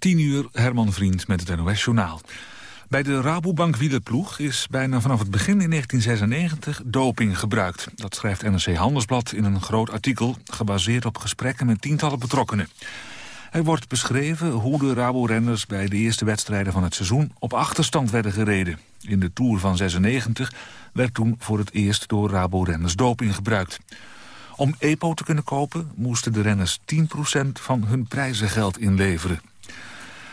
10 uur, Herman Vriend met het NOS-journaal. Bij de Rabobank wielerploeg is bijna vanaf het begin in 1996 doping gebruikt. Dat schrijft NRC Handelsblad in een groot artikel... gebaseerd op gesprekken met tientallen betrokkenen. Er wordt beschreven hoe de Rabo-renners bij de eerste wedstrijden van het seizoen... op achterstand werden gereden. In de Tour van 96 werd toen voor het eerst door Rabo-renners doping gebruikt. Om EPO te kunnen kopen moesten de renners 10% van hun prijzengeld inleveren.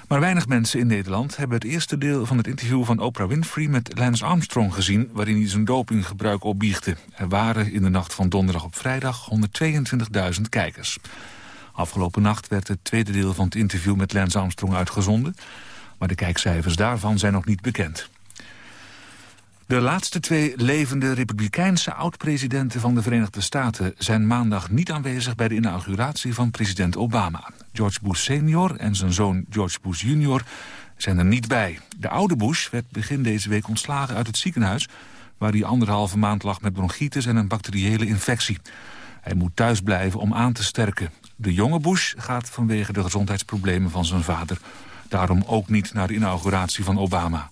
Maar weinig mensen in Nederland hebben het eerste deel van het interview van Oprah Winfrey met Lance Armstrong gezien, waarin hij zijn dopinggebruik opbiechte. Er waren in de nacht van donderdag op vrijdag 122.000 kijkers. Afgelopen nacht werd het tweede deel van het interview met Lance Armstrong uitgezonden, maar de kijkcijfers daarvan zijn nog niet bekend. De laatste twee levende republikeinse oud-presidenten van de Verenigde Staten zijn maandag niet aanwezig bij de inauguratie van president Obama. George Bush senior en zijn zoon George Bush junior zijn er niet bij. De oude Bush werd begin deze week ontslagen uit het ziekenhuis... waar hij anderhalve maand lag met bronchitis en een bacteriële infectie. Hij moet thuis blijven om aan te sterken. De jonge Bush gaat vanwege de gezondheidsproblemen van zijn vader... daarom ook niet naar de inauguratie van Obama.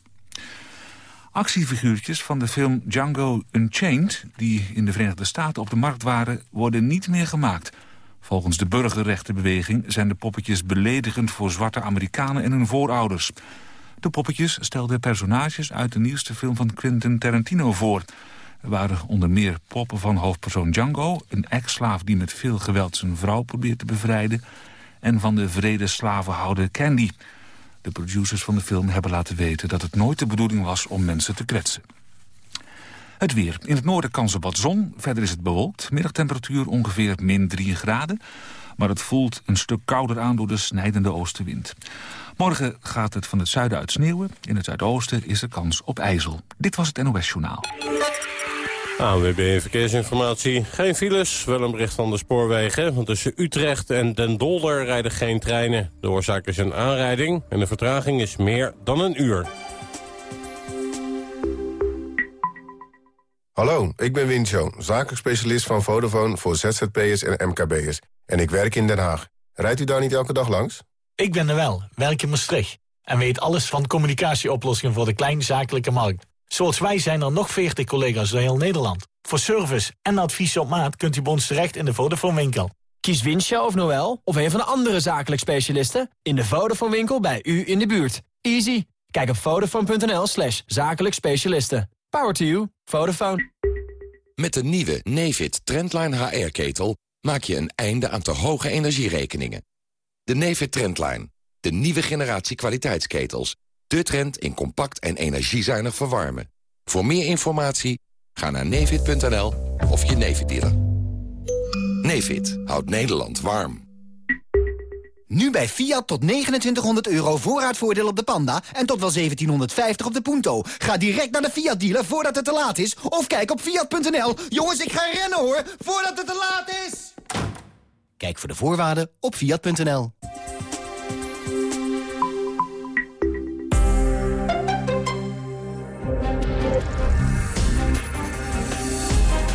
Actiefiguurtjes van de film Django Unchained... die in de Verenigde Staten op de markt waren, worden niet meer gemaakt. Volgens de burgerrechtenbeweging zijn de poppetjes beledigend... voor zwarte Amerikanen en hun voorouders. De poppetjes stelden personages uit de nieuwste film van Quentin Tarantino voor. Er waren onder meer poppen van hoofdpersoon Django... een ex-slaaf die met veel geweld zijn vrouw probeert te bevrijden... en van de vrede slavenhouder Candy... De producers van de film hebben laten weten dat het nooit de bedoeling was om mensen te kwetsen. Het weer. In het noorden kans op wat zon. Verder is het bewolkt. Middagtemperatuur ongeveer min 3 graden. Maar het voelt een stuk kouder aan door de snijdende oostenwind. Morgen gaat het van het zuiden uit sneeuwen. In het zuidoosten is er kans op ijzel. Dit was het NOS Journaal. ANWB Verkeersinformatie. Geen files, wel een bericht van de spoorwegen. Want tussen Utrecht en Den Dolder rijden geen treinen. De oorzaak is een aanrijding en de vertraging is meer dan een uur. Hallo, ik ben Wincho, zakelijk specialist van Vodafone voor ZZP'ers en MKB'ers. En ik werk in Den Haag. Rijdt u daar niet elke dag langs? Ik ben er wel, werk in Maastricht. En weet alles van communicatieoplossingen voor de kleinzakelijke markt. Zoals wij zijn er nog 40 collega's door heel Nederland. Voor service en advies op maat kunt u bij ons terecht in de Vodafone winkel. Kies Winsja of Noel of een van de andere zakelijk specialisten... in de Vodafone winkel bij u in de buurt. Easy. Kijk op vodafone.nl slash zakelijk specialisten. Power to you. Vodafone. Met de nieuwe Nefit Trendline HR-ketel maak je een einde aan te hoge energierekeningen. De Nefit Trendline. De nieuwe generatie kwaliteitsketels de trend in compact en energiezuinig verwarmen. Voor meer informatie ga naar nevid.nl of je Nevid dealer. Nevid houdt Nederland warm. Nu bij Fiat tot 2900 euro voorraadvoordeel op de Panda... en tot wel 1750 op de Punto. Ga direct naar de Fiat-dealer voordat het te laat is... of kijk op Fiat.nl. Jongens, ik ga rennen hoor, voordat het te laat is! Kijk voor de voorwaarden op Fiat.nl.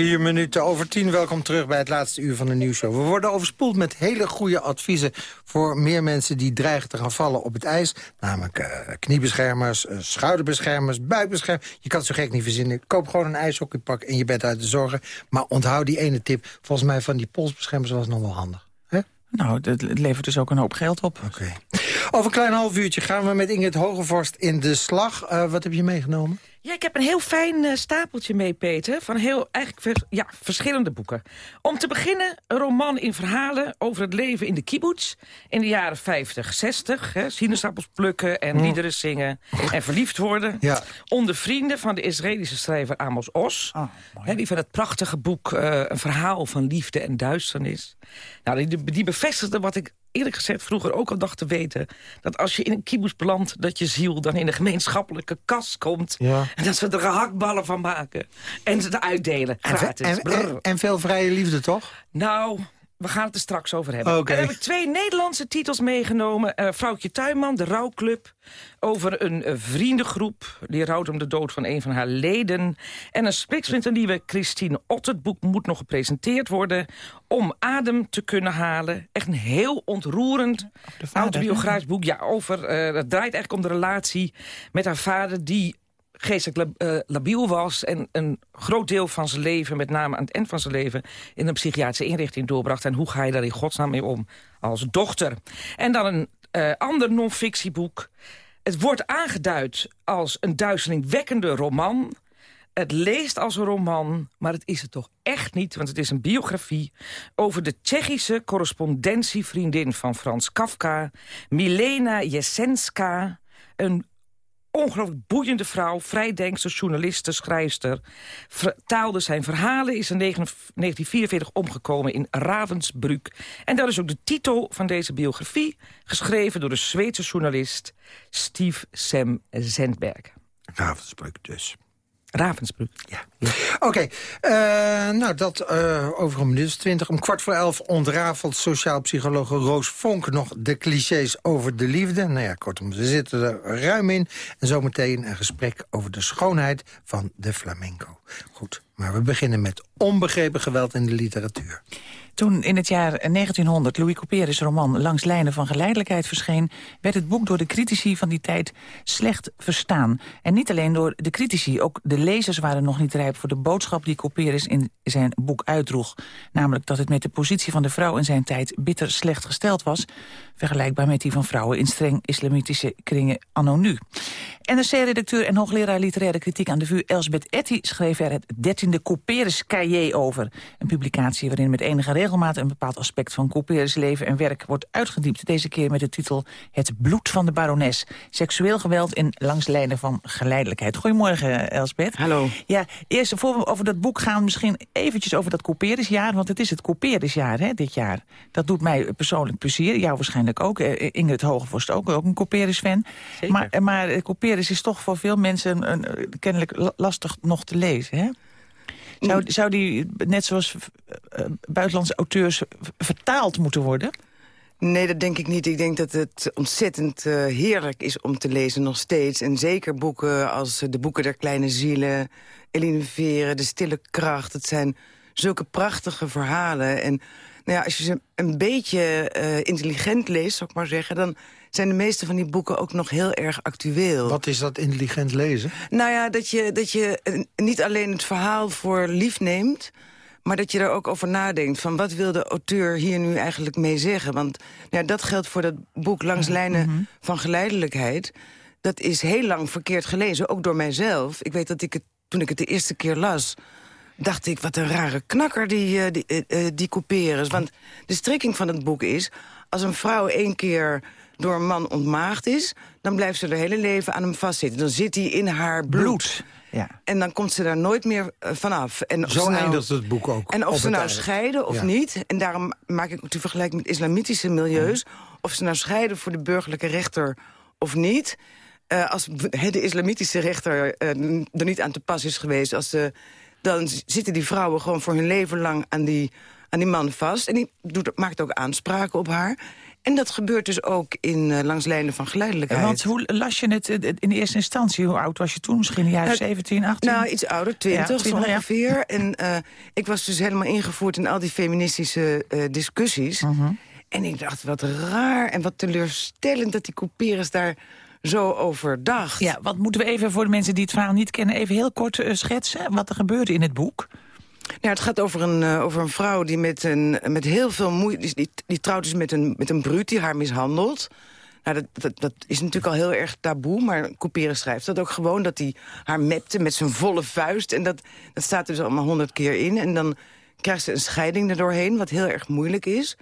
Vier minuten over tien. Welkom terug bij het laatste uur van de nieuwsshow. We worden overspoeld met hele goede adviezen... voor meer mensen die dreigen te gaan vallen op het ijs. Namelijk uh, kniebeschermers, uh, schouderbeschermers, buikbeschermers. Je kan het zo gek niet verzinnen. Koop gewoon een ijshockeypak en je bent uit de zorgen. Maar onthoud die ene tip. Volgens mij van die polsbeschermers was nog wel handig. Nou, het levert dus ook een hoop geld op. Oké. Over een klein half uurtje gaan we met Ingrid Hogevorst in de slag. Uh, wat heb je meegenomen? Ja, ik heb een heel fijn uh, stapeltje mee, Peter. Van heel, eigenlijk ja, verschillende boeken. Om te beginnen een roman in verhalen over het leven in de kibbutz... in de jaren 50, 60. Hè, sinaasappels plukken en mm. liederen zingen en verliefd worden. Ja. Onder vrienden van de Israëlische schrijver Amos Os. Oh, hè, die van het prachtige boek uh, Een verhaal van liefde en duisternis. Nou, die, die bevestigde wat ik eerlijk gezegd vroeger ook al dacht te weten... dat als je in een kibbutz belandt, dat je ziel dan in een gemeenschappelijke kas komt... Ja. en dat ze er gehaktballen van maken. En ze het uitdelen, gratis. En, en, en, en, veel vrije liefde, toch? Nou, we gaan het er straks over hebben. Oké. En dan heb ik twee Nederlandse titels meegenomen. Eh Vrouwtje Tuinman, de rouwclub. Over een eh, vriendengroep. Die rouwt om de dood van een van haar leden. En een spiksplinternieuwe Christine Ott. Het boek moet nog gepresenteerd worden. Om adem te kunnen halen. Echt een heel ontroerend autobiografisch boek. Ja, over, eh, het draait eigenlijk om de relatie met haar vader... die geestelijk eh, labiel was... en een groot deel van zijn leven, met name aan het eind van zijn leven... in een psychiatrische inrichting doorbracht. En hoe ga je daar in godsnaam mee om als dochter? En dan een eh, ander non-fictieboek. Het wordt aangeduid als een duizelingwekkende roman... Het leest als een roman, maar het is het toch echt niet... want het is een biografie over de Tsjechische correspondentievriendin van Frans Kafka... Milena Jesenska, een ongelooflijk boeiende vrouw... vrijdenkster, journaliste, schrijfster. Vertaalde zijn verhalen, is in 1944 omgekomen in Ravensbrück. En dat is ook de titel van deze biografie... geschreven door de Zweedse journalist Steve Sam Zendberg. Ravensbrück dus. Ravensbrück. Ja. Oké, eh, nou dat eh, over een minuut twintig. Om kwart voor elf ontrafelt sociaal psychologe Roos Vonk nog de clichés over de liefde. Nou ja, kortom, ze zitten er ruim in. En zometeen een gesprek over de schoonheid van de flamenco. Goed, maar we beginnen met onbegrepen geweld in de literatuur. Toen in het jaar 1900 Louis Couperus roman Langs lijnen van geleidelijkheid verscheen... werd het boek door de critici van die tijd slecht verstaan. En niet alleen door de critici, ook de lezers waren nog niet rijp... voor de boodschap die Couperus in zijn boek uitdroeg. Namelijk dat het met de positie van de vrouw in zijn tijd bitter slecht gesteld was... vergelijkbaar met die van vrouwen in streng islamitische kringen anno nu. NRC-redacteur en hoogleraar literaire kritiek aan de VU Elsbeth Etty schreef er het 13e Couperus-cahier over. Een publicatie waarin met enige regelmaat een bepaald aspect van Couperus leven en werk wordt uitgediept. Deze keer met de titel Het bloed van de barones. Seksueel geweld in langs lijnen van geleidelijkheid. Goedemorgen Elsbeth. Hallo. Ja, eerst voor we over dat boek gaan misschien eventjes over dat Couperusjaar. Want het is het Couperusjaar hè, dit jaar. Dat doet mij persoonlijk plezier. Jou waarschijnlijk ook. Eh, Ingrid Hogevorst ook, ook een Couperus-fan. Maar, eh, maar eh, Couperus is toch voor veel mensen een, een, kennelijk la- lastig nog te lezen, hè? Zou, zou die, net zoals eh, buitenlandse auteurs, vertaald moeten worden? Nee, dat denk ik niet. Ik denk dat het ontzettend eh, heerlijk is om te lezen nog steeds. En zeker boeken als eh, De Boeken der Kleine Zielen... Eline Veren, De Stille Kracht. Het zijn zulke prachtige verhalen. En nou ja, als je ze een beetje eh, intelligent leest, zou ik maar zeggen... dan zijn de meeste van die boeken ook nog heel erg actueel. Wat is dat intelligent lezen? Nou ja, dat je, dat je niet alleen het verhaal voor lief neemt... maar dat je er ook over nadenkt. Van wat wil de auteur hier nu eigenlijk mee zeggen? Want nou ja, dat geldt voor dat boek Langs Lijnen van Geleidelijkheid. Dat is heel lang verkeerd gelezen, ook door mijzelf. Ik weet dat ik het, toen ik het de eerste keer las... dacht ik, wat een rare knakker die, eh, die, eh, eh, die couperus. Want de strekking van het boek is... als een vrouw één keer door een man ontmaagd is... dan blijft ze haar hele leven aan hem vastzitten. Dan zit hij in haar bloed. Ja. En dan komt ze daar nooit meer vanaf. En Zo nou- eindigt het boek ook. En of ze nou scheiden of Ja. niet... en daarom maak ik ook de vergelijking met islamitische milieus... of ze nou scheiden voor de burgerlijke rechter of niet... als de islamitische rechter er niet aan te pas is geweest... Als ze, dan zitten die vrouwen gewoon voor hun leven lang aan die, aan die man vast. En die doet, maakt ook aanspraken op haar. En dat gebeurt dus ook in eh, langs lijnen van geleidelijkheid. Want hoe las je het in de eerste instantie? Hoe oud was je toen? Misschien een jaar Nou, 17, 18? Nou, iets ouder, 20, Ja, zo 20, ja. ongeveer. En eh, ik was dus helemaal ingevoerd in al die feministische eh, discussies. Mhm. En ik dacht, wat raar en wat teleurstellend dat die couperus daar zo over dacht. Ja, wat moeten we even voor de mensen die het verhaal niet kennen... even heel kort eh, schetsen wat er gebeurde in het boek? Nou, het gaat over een, eh, over een vrouw die met, een, met heel veel moeite... Die, die, die trouwt is met een, met een bruut die haar mishandelt. Nou, dat, dat, dat is natuurlijk al heel erg taboe, maar Couperus schrijft dat ook gewoon... dat hij haar mepte met zijn volle vuist. En dat, dat staat er dus allemaal honderd keer in. En dan krijgt ze een scheiding erdoorheen, wat heel erg moeilijk is.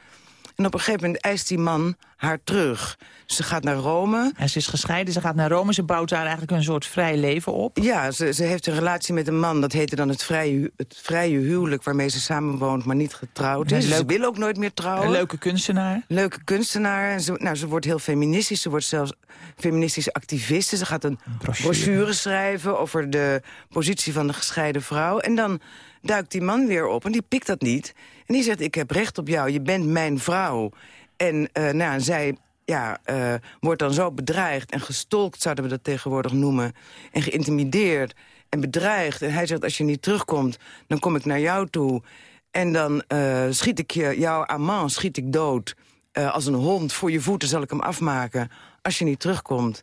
En op een gegeven moment eist die man haar terug. Ze gaat naar Rome. En ze is gescheiden, ze gaat naar Rome, ze bouwt daar eigenlijk een soort vrij leven op. Ja, ze, ze heeft een relatie met een man. Dat heette dan het vrije, het vrije huwelijk... waarmee ze samenwoont, maar niet getrouwd. Ze wil ook nooit meer trouwen. Een leuke kunstenaar. Leuke kunstenaar. En ze, nou, ze wordt heel feministisch. Ze wordt zelfs feministische activiste. Ze gaat een brochure. brochure schrijven over de positie van de gescheiden vrouw. En dan duikt die man weer op en die pikt dat niet. En die zegt, ik heb recht op jou, je bent mijn vrouw. En uh, nou, zij ja, uh, wordt dan zo bedreigd en gestolkt, zouden we dat tegenwoordig noemen. En geïntimideerd en bedreigd. En hij zegt, als je niet terugkomt, dan kom ik naar jou toe. En dan uh, schiet ik je, jouw amant schiet ik dood. Als een hond, voor je voeten zal ik hem afmaken. Als je niet terugkomt.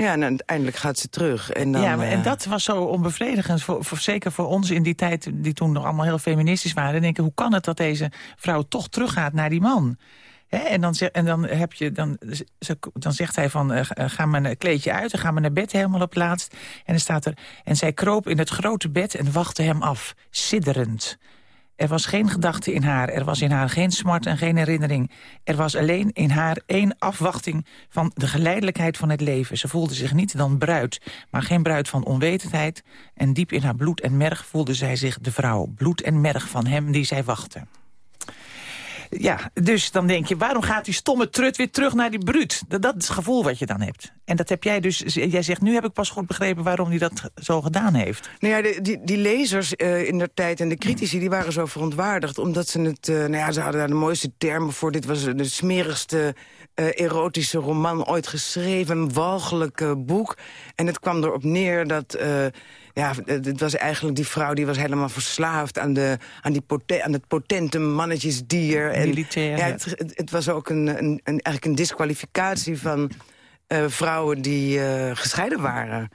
Ja, en uiteindelijk gaat ze terug. En dan, ja, maar, en dat was zo onbevredigend, voor, voor, zeker voor ons in die tijd... die toen nog allemaal heel feministisch waren. En denken, hoe kan het dat deze vrouw toch teruggaat naar die man? He, en, dan, en dan, heb je, dan, dan zegt hij van, uh, ga maar een kleedje uit... dan gaan we naar bed helemaal op laatst. En dan staat er, en zij kroop in het grote bed en wachtte hem af, sidderend. Er was geen gedachte in haar, er was in haar geen smart en geen herinnering. Er was alleen in haar één afwachting van de geleidelijkheid van het leven. Ze voelde zich niet dan bruid, maar geen bruid van onwetendheid. En diep in haar bloed en merg voelde zij zich de vrouw. Bloed en merg van hem die zij wachtte. Ja, dus dan denk je, waarom gaat die stomme trut weer terug naar die bruut? Dat, is het gevoel wat je dan hebt. En dat heb jij dus, jij zegt, nu heb ik pas goed begrepen waarom hij dat zo gedaan heeft. Nou ja, de, die, die lezers uh, in der tijd en de critici, die waren zo verontwaardigd. Omdat ze het, uh, nou ja, ze hadden daar de mooiste termen voor. Dit was de smerigste uh, erotische roman ooit geschreven. Een walgelijk boek. En het kwam erop neer dat ja, het was eigenlijk die vrouw die was helemaal verslaafd aan, de, aan, die poten, aan het potente mannetjesdier. En, Militair. Ja, het, het, was ook een, een, een, eigenlijk een disqualificatie van uh, vrouwen die uh, gescheiden waren.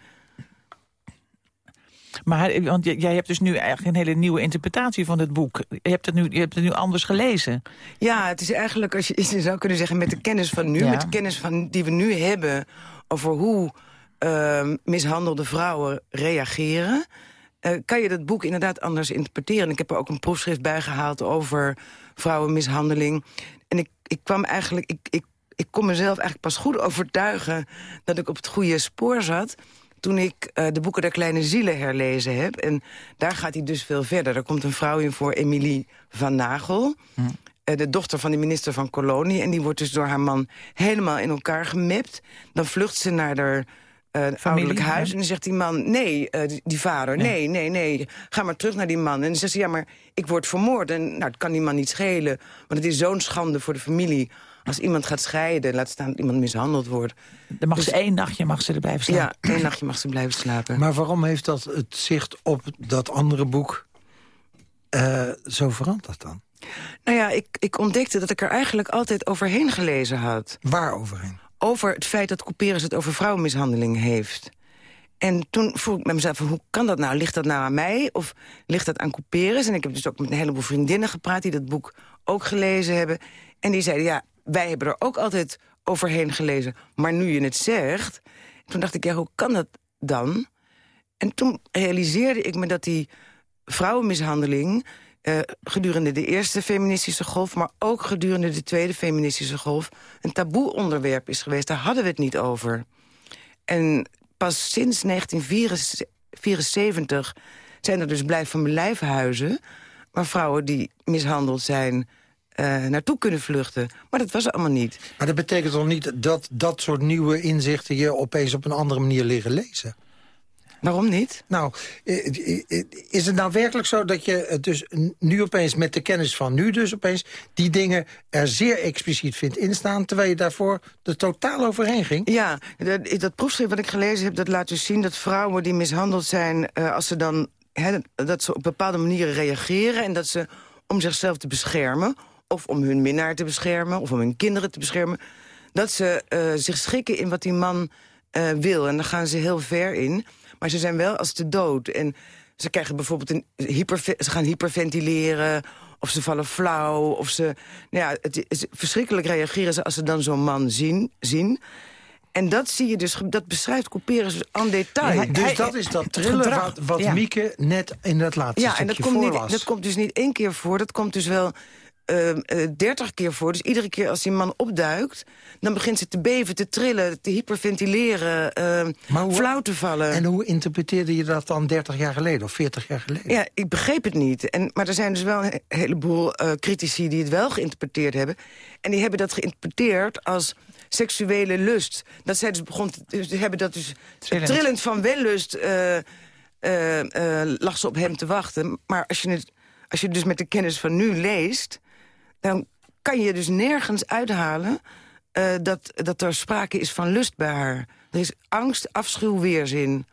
Maar want jij hebt dus nu eigenlijk een hele nieuwe interpretatie van het boek. Je hebt het nu, je hebt het nu anders gelezen. Ja, het is eigenlijk, als je, je zou kunnen zeggen, met de kennis van nu... Ja. met de kennis van, die we nu hebben over hoe uh, mishandelde vrouwen reageren... Uh, kan je dat boek inderdaad anders interpreteren. Ik heb er ook een proefschrift bij gehaald over vrouwenmishandeling. En ik, ik kwam eigenlijk... Ik, ik, ik kon mezelf eigenlijk pas goed overtuigen dat ik op het goede spoor zat toen ik uh, de boeken der kleine zielen herlezen heb. En daar gaat hij dus veel verder. Er komt een vrouw in voor, Emilie van Nagel. Hm. Uh, de dochter van de minister van Kolonie. En die wordt dus door haar man helemaal in elkaar gemapt. Dan vlucht ze naar haar uh, ouderlijk huis. En dan zegt die man, nee, uh, die, die, vader, nee. nee, nee, ga maar terug naar die man. En dan zegt ze, ja, maar ik word vermoord. En nou, het kan die man niet schelen. Want het is zo'n schande voor de familie. Als iemand gaat scheiden, laat staan dat iemand mishandeld wordt. Dan mag dus, ze één nachtje mag ze er blijven slapen. Ja, één nachtje mag ze blijven slapen. Maar waarom heeft dat het zicht op dat andere boek uh, zo veranderd dan? Nou ja, ik, ik ontdekte dat ik er eigenlijk altijd overheen gelezen had. Waar overheen? Over het feit dat Couperus het over vrouwenmishandeling heeft. En toen vroeg ik met mezelf, hoe kan dat nou? Ligt dat nou aan mij of ligt dat aan Couperus? En ik heb dus ook met een heleboel vriendinnen gepraat... die dat boek ook gelezen hebben. En die zeiden, ja, wij hebben er ook altijd overheen gelezen. Maar nu je het zegt... Toen dacht ik, ja, hoe kan dat dan? En toen realiseerde ik me dat die vrouwenmishandeling... Uh, gedurende de eerste feministische golf... maar ook gedurende de tweede feministische golf... een taboe onderwerp is geweest. Daar hadden we het niet over. En pas sinds 1974 zijn er dus blijf van blijfhuizen... waar vrouwen die mishandeld zijn... Uh, naartoe kunnen vluchten. Maar dat was allemaal niet. Maar dat betekent toch niet dat dat soort nieuwe inzichten... je opeens op een andere manier liggen lezen? Waarom niet? Nou, is het nou werkelijk zo dat je dus nu opeens met de kennis van nu dus opeens die dingen er zeer expliciet vindt instaan, terwijl je daarvoor er totaal overheen ging? Ja, dat, dat proefschrift wat ik gelezen heb, dat laat dus zien dat vrouwen die mishandeld zijn, uh, als ze dan, he, dat ze op bepaalde manieren reageren en dat ze om zichzelf te beschermen, of om hun minnaar te beschermen, of om hun kinderen te beschermen, dat ze uh, zich schikken in wat die man uh, wil. En dan gaan ze heel ver in. Maar ze zijn wel als de dood. En ze krijgen bijvoorbeeld een hyper, ze gaan hyperventileren of ze vallen flauw. Of ze, nou ja, het is, verschrikkelijk reageren ze als ze dan zo'n man zien, zien. En dat zie je dus, dat beschrijft Couperus aan detail. Ja, dus dat is dat trillen wat, wat ja. Mieke net in dat laatste ja, en dat komt niet, dat komt dus niet één keer voor. Dat komt dus wel dertig uh, keer voor. Dus iedere keer als die man opduikt... dan begint ze te beven, te trillen, te hyperventileren, uh, flauw te vallen. En hoe interpreteerde je dat dan 30 jaar geleden of 40 jaar geleden? Ja, ik begreep het niet. En, maar er zijn dus wel een heleboel uh, critici die het wel geïnterpreteerd hebben. En die hebben dat geïnterpreteerd als seksuele lust. Dat zij dus begon te, dus hebben dat dus trillend, trillend van wellust... Eh, eh, lag ze op hem te wachten. Maar als je, het, als je dus met de kennis van nu leest... dan kan je dus nergens uithalen eh, dat, dat er sprake is van lust bij haar. Er is angst, afschuw, weerzin.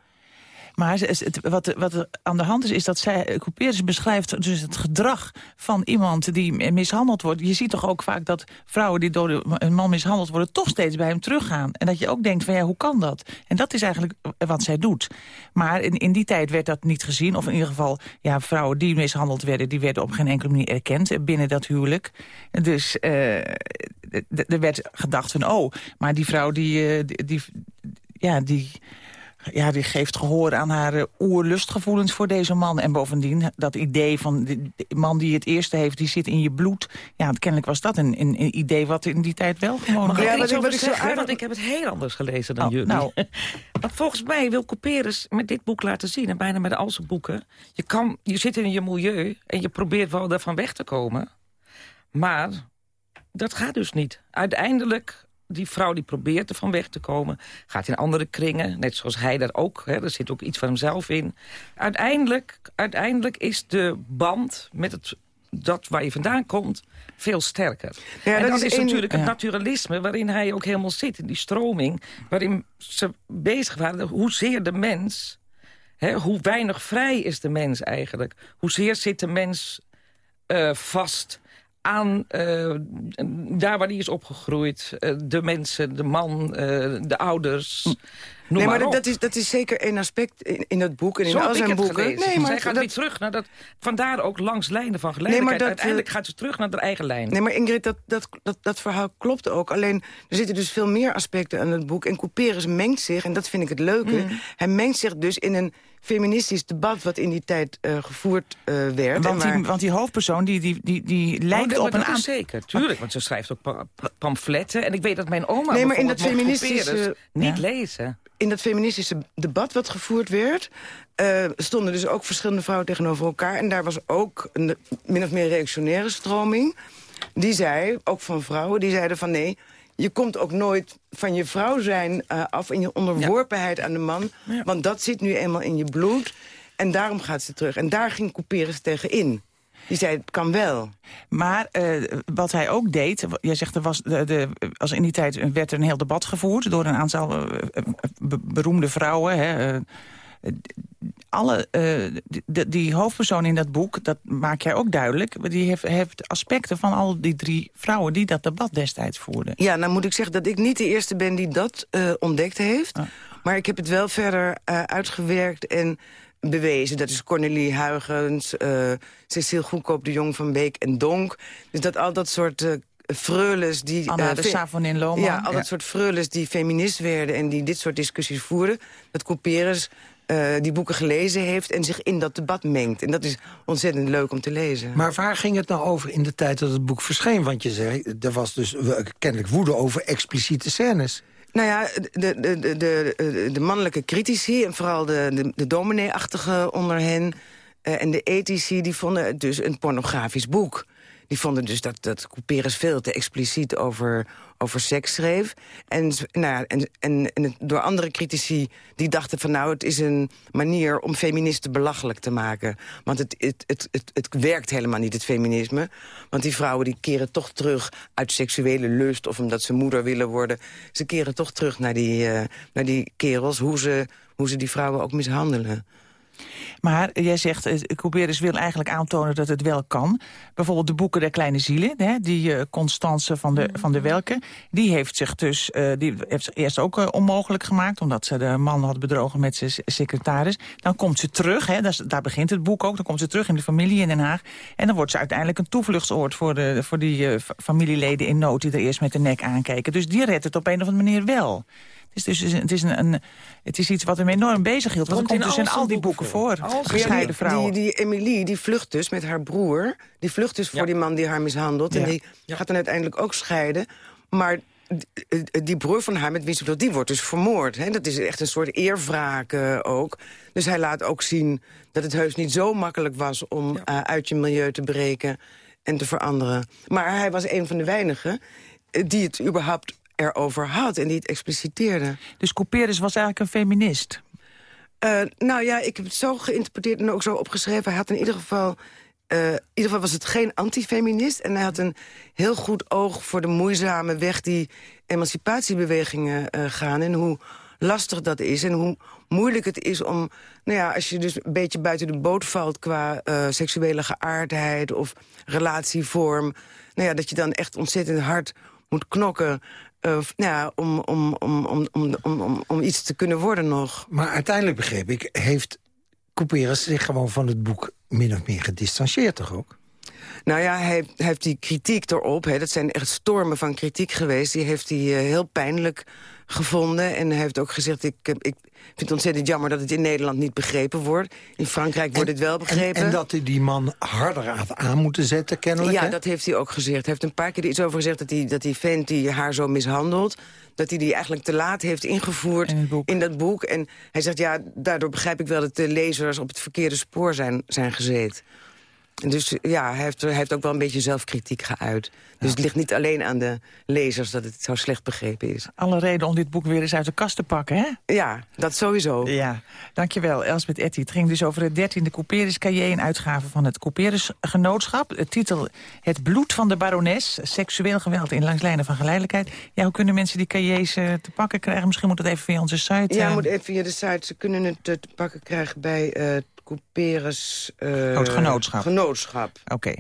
Maar wat, wat er aan de hand is, is dat zij, Couperus beschrijft dus het gedrag van iemand die mishandeld wordt. Je ziet toch ook vaak dat vrouwen die door een man mishandeld worden... toch steeds bij hem teruggaan. En dat je ook denkt van ja, hoe kan dat? En dat is eigenlijk wat zij doet. Maar in, in die tijd werd dat niet gezien. Of in ieder geval, ja, vrouwen die mishandeld werden... die werden op geen enkele manier erkend binnen dat huwelijk. Dus er werd gedacht van, oh, maar die vrouw die, die ja, die ja, die geeft gehoor aan haar uh, oerlustgevoelens voor deze man. En bovendien, dat idee van de, man die het eerste heeft, die zit in je bloed. Ja, kennelijk was dat een, een, een idee wat in die tijd wel gewoon... Maar ja, ik, wat ik, zeggen, want ik heb het heel anders gelezen dan oh, jullie. Nou. want volgens mij wil Couperus met dit boek laten zien, en bijna met al zijn boeken... Je, kan, je zit in je milieu en je probeert wel daarvan weg te komen. Maar dat gaat dus niet. Uiteindelijk die vrouw die probeert er van weg te komen... gaat in andere kringen, net zoals hij daar ook. Hè, er zit ook iets van hemzelf in. Uiteindelijk, uiteindelijk is de band met het dat waar je vandaan komt, veel sterker. Ja, en dat, is, is natuurlijk het naturalisme waarin hij ook helemaal zit. In die stroming waarin ze bezig waren. Hoezeer de mens, hè, hoe weinig vrij is de mens eigenlijk. Hoezeer zit de mens uh, vast aan uh, daar waar hij is opgegroeid. Uh, de mensen, de man, uh, de ouders. Noem nee, maar, maar dat, is, dat is zeker een aspect in, in het boek en in al zijn boeken. Gelezen. Nee, maar Zij gaat dat... weer terug naar dat. Vandaar ook langs lijnen van geleidelijkheid. Nee, dat, Uiteindelijk gaat ze terug naar haar eigen lijn. Nee, maar Ingrid, dat, dat, dat, dat verhaal klopt ook. Alleen er zitten dus veel meer aspecten aan het boek. En Couperus mengt zich, en dat vind ik het leuke. Mm. Hij mengt zich dus in een feministisch debat wat in die tijd uh, gevoerd uh, werd. Want, die, want die hoofdpersoon die, die, die, die lijkt oh, op een... aan... Zeker, tuurlijk, want ze schrijft ook pa pamfletten. En ik weet dat mijn oma nee, maar in dat feministische niet ja. lezen. In dat feministische debat wat gevoerd werd... Uh, stonden dus ook verschillende vrouwen tegenover elkaar. En daar was ook een min of meer reactionaire stroming. Die zei, ook van vrouwen, die zeiden van nee je komt ook nooit van je vrouw zijn uh, af... in je onderworpenheid aan de man. Ja. Want dat zit nu eenmaal in je bloed. En daarom gaat ze terug. En daar ging Couperus tegen in. Die zei, het kan wel. Maar uh, wat hij ook deed, jij zegt, er was de, de, als in die tijd werd er een heel debat gevoerd... door een aantal uh, beroemde vrouwen... Hè, alle, uh, die, die hoofdpersoon in dat boek, dat maak jij ook duidelijk... die heeft, heeft, aspecten van al die drie vrouwen die dat debat destijds voerden. Ja, nou moet ik zeggen dat ik niet de eerste ben die dat uh, ontdekt heeft. Ah. Maar ik heb het wel verder uh, uitgewerkt en bewezen. Dat is Cornelie Huygens, Cecile Goedkoop, de Jong van Beek en Donk. Dus dat al dat soort... Freules die... Anna de Savonin Lohman. Ja, al dat soort freules die feminist werden... en die dit soort discussies voeren. Dat Couperus uh, die boeken gelezen heeft en zich in dat debat mengt. En dat is ontzettend leuk om te lezen. Maar waar ging het nou over in de tijd dat het boek verscheen? Want je zei, er was dus kennelijk woede over expliciete scènes. Nou ja, de, de, de, de, de mannelijke critici en vooral de, de, de dominee-achtige onder hen... Uh, en de ethici, die vonden het dus een pornografisch boek. Die vonden dus dat, dat Couperus veel te expliciet over, over seks schreef. En, nou en, en, door andere critici die dachten van... nou, het is een manier om feministen belachelijk te maken. Want het, het, het, het, het werkt helemaal niet, het feminisme. Want die vrouwen die keren toch terug uit seksuele lust... of omdat ze moeder willen worden. Ze keren toch terug naar die, uh, naar die kerels, hoe ze, hoe ze die vrouwen ook mishandelen. Maar jij zegt, uh, Couperus wil eigenlijk aantonen dat het wel kan. Bijvoorbeeld de boeken der kleine zielen, hè, die uh, Constance van de, van de Welke... die heeft zich dus uh, die heeft eerst ook onmogelijk gemaakt... omdat ze de man had bedrogen met zijn secretaris. Dan komt ze terug, hè, daar, daar, begint het boek ook... dan komt ze terug in de familie in Den Haag... en dan wordt ze uiteindelijk een toevluchtsoord... voor, de, voor die familieleden in nood die er eerst met de nek aankijken. Dus die redt het op een of andere manier wel. Het is, dus, het is, een, een, het is iets wat hem enorm bezig hield. Want het komt dus in al die boeken voor. voor. Gescheiden vrouwen. Die, die Emily, die vlucht dus met haar broer. Die vlucht dus voor die man die haar mishandelt. En die gaat dan uiteindelijk ook scheiden. Maar die broer van haar met wie ze vlucht, die wordt dus vermoord. Hè? Dat is echt een soort eerwraak uh, ook. Dus hij laat ook zien dat het heus niet zo makkelijk was... om uh, uit je milieu te breken en te veranderen. Maar hij was een van de weinigen die het überhaupt erover had en die het expliciteerde. Dus Couperus was eigenlijk een feminist? Uh, nou ja, ik heb het zo geïnterpreteerd en ook zo opgeschreven. Hij had in ieder geval... Uh, in ieder geval was het geen antifeminist. En hij had een heel goed oog voor de moeizame weg... die emancipatiebewegingen uh, gaan. En hoe lastig dat is. En hoe moeilijk het is om... Nou ja, als je dus een beetje buiten de boot valt... qua seksuele geaardheid of relatievorm... Nou ja, dat je dan echt ontzettend hard moet knokken... Uh, nou, om, om, om, om, om, om, om iets te kunnen worden nog. Maar uiteindelijk begreep ik, heeft Couperus zich gewoon van het boek min of meer gedistanceerd toch ook? Nou ja, hij, heeft die kritiek erop, hè, dat zijn echt stormen van kritiek geweest... die heeft hij uh, heel pijnlijk gevonden. En hij heeft ook gezegd, ik, ik vind het ontzettend jammer dat het in Nederland niet begrepen wordt. In Frankrijk wordt het wel begrepen. En, en, dat hij die man harder had aan moeten zetten, kennelijk. Ja, dat heeft hij ook gezegd. Hij heeft een paar keer iets over gezegd dat die, dat die vent die haar zo mishandelt dat hij die eigenlijk te laat heeft ingevoerd in, in, dat boek. En hij zegt, ja, daardoor begrijp ik wel dat de lezers op het verkeerde spoor zijn, zijn gezet. Dus ja, hij heeft, hij heeft ook wel een beetje zelfkritiek geuit. Dus het ligt niet alleen aan de lezers dat het zo slecht begrepen is. Alle reden om dit boek weer eens uit de kast te pakken, hè? Ja, dat sowieso. Ja, dankjewel Elsbeth Etty. Het ging dus over het dertiende Couperus cahier... een uitgave van het Couperus Genootschap. Het titel Het bloed van de barones. Seksueel geweld in langslijnen van geleidelijkheid. Ja, hoe kunnen mensen die cahiers uh, te pakken krijgen? Misschien moet het even via onze site. Ja, uh... moet even via de site. Ze kunnen het uh, te pakken krijgen bij Couperus... Uh, oh, genootschap. Genootschap. Oké.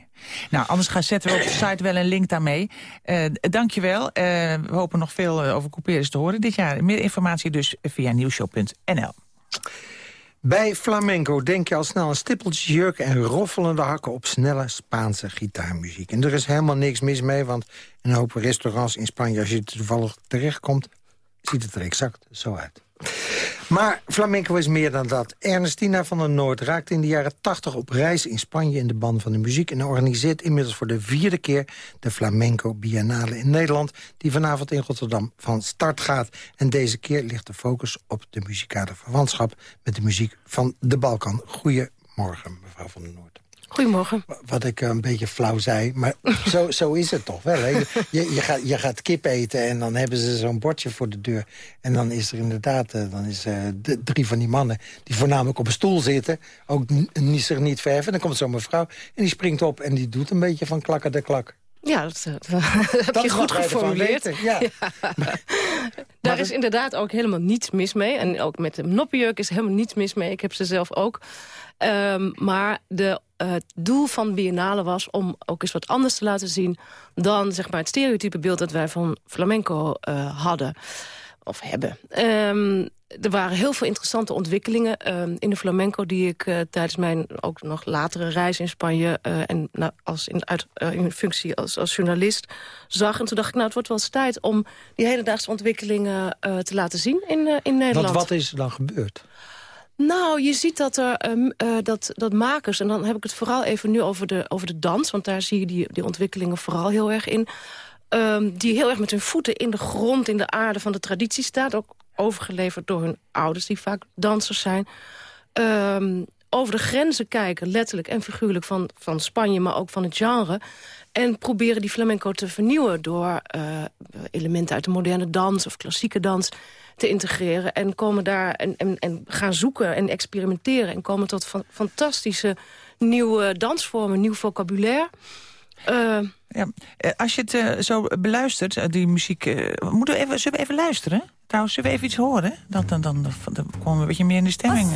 Nou, anders gaan zetten we op de site wel een link daarmee. Uh, dankjewel. Uh, we hopen nog veel over Couperus te horen dit jaar. Meer informatie dus via nieuwshow.nl. Bij flamenco denk je al snel aan stippeltjes, jurk en roffelende hakken op snelle Spaanse gitaarmuziek. En er is helemaal niks mis mee, want in een hoop restaurants in Spanje, als je toevallig terechtkomt, ziet het er exact zo uit. Maar flamenco is meer dan dat. Ernestina van der Noord raakte in de jaren 80 op reis in Spanje... in de band van de muziek en organiseert inmiddels voor de vierde keer... de Flamenco Biennale in Nederland... die vanavond in Rotterdam van start gaat. En deze keer ligt de focus op de muzikale verwantschap... met de muziek van de Balkan. Goedemorgen, mevrouw van der Noord. Goedemorgen. Wat ik een beetje flauw zei, maar zo, zo is het toch wel. Hè? Je, je, gaat, je gaat kip eten en dan hebben ze zo'n bordje voor de deur. En dan is er inderdaad uh, dan is, uh, de, drie van die mannen... die voornamelijk op een stoel zitten, ook niet, zich niet verven. Dan komt zo'n mevrouw en die springt op en die doet een beetje van klakker de klak. Ja, dat, eh, heb je goed geformuleerd. Ja. Daar is inderdaad ook helemaal niets mis mee. En ook met de noppenjurk is helemaal niets mis mee. Ik heb ze zelf ook. Um, maar de, uh, het doel van Biennale was om ook eens wat anders te laten zien... dan zeg maar, het stereotype beeld dat wij van flamenco uh, hadden. Of hebben. Um, er waren heel veel interessante ontwikkelingen uh, in de flamenco... die ik uh, tijdens mijn ook nog latere reis in Spanje... Uh, en nou, als in, uit, in functie als, als journalist zag. En toen dacht ik, nou, het wordt wel eens tijd... om die hedendaagse ontwikkelingen te laten zien in, in Nederland. Want wat is er dan gebeurd? Nou, je ziet dat, er, um, uh, dat, dat makers, en dan heb ik het vooral even nu over de, over de dans... want daar zie je die, die ontwikkelingen vooral heel erg in... Um, die heel erg met hun voeten in de grond, in de aarde van de traditie staat. Ook overgeleverd door hun ouders, die vaak dansers zijn. Um, over de grenzen kijken, letterlijk en figuurlijk, van, van Spanje... maar ook van het genre. En proberen die flamenco te vernieuwen door uh, elementen uit de moderne dans... of klassieke dans te integreren. En komen daar en, en, en gaan zoeken en experimenteren. En komen tot fantastische nieuwe dansvormen, nieuw vocabulaire. Uh, ja, eh, als je het uh, zo beluistert, die muziek... moeten we even, zullen we even luisteren? Trouwens, zullen we even iets horen? Dan, dan, dan, dan komen we een beetje meer in de stemming.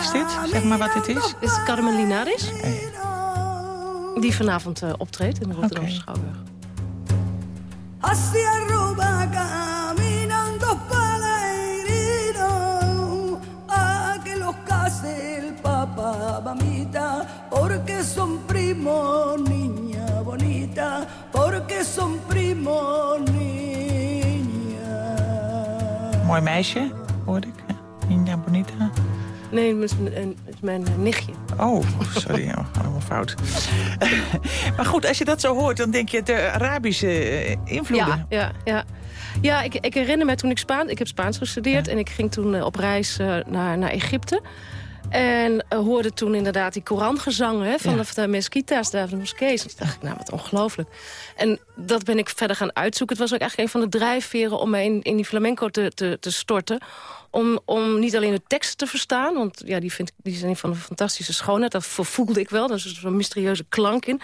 Is dit? Zeg maar wat dit is. Dit is Carmen Linares. Hey. Die vanavond optreedt in de Rotterdamse okay. Schouwburg. mamita, porque son primo, niña bonita, porque son primo, niña. Mooi meisje, hoorde ik. Niña bonita. Nee, het is mijn, mijn nichtje. Oh, sorry, helemaal fout. maar goed, als je dat zo hoort, dan denk je de Arabische eh, invloeden. Ja, ja, ja. Ja, ik, ik herinner me toen ik Spaans... Ik heb Spaans gestudeerd ja. en ik ging toen uh, op reis naar, naar Egypte. En uh, hoorde toen inderdaad die Korangezangen vanaf ja. de mesquita's daar van de moskees. En toen dacht ik, nou wat ongelooflijk. En dat ben ik verder gaan uitzoeken. Het was ook eigenlijk een van de drijfveren om mij in, in die flamenco te, te, te storten. Om, om niet alleen de tekst te verstaan, want ja, die, vind, die zijn van een fantastische schoonheid. Dat voelde ik wel, er is een mysterieuze klank in.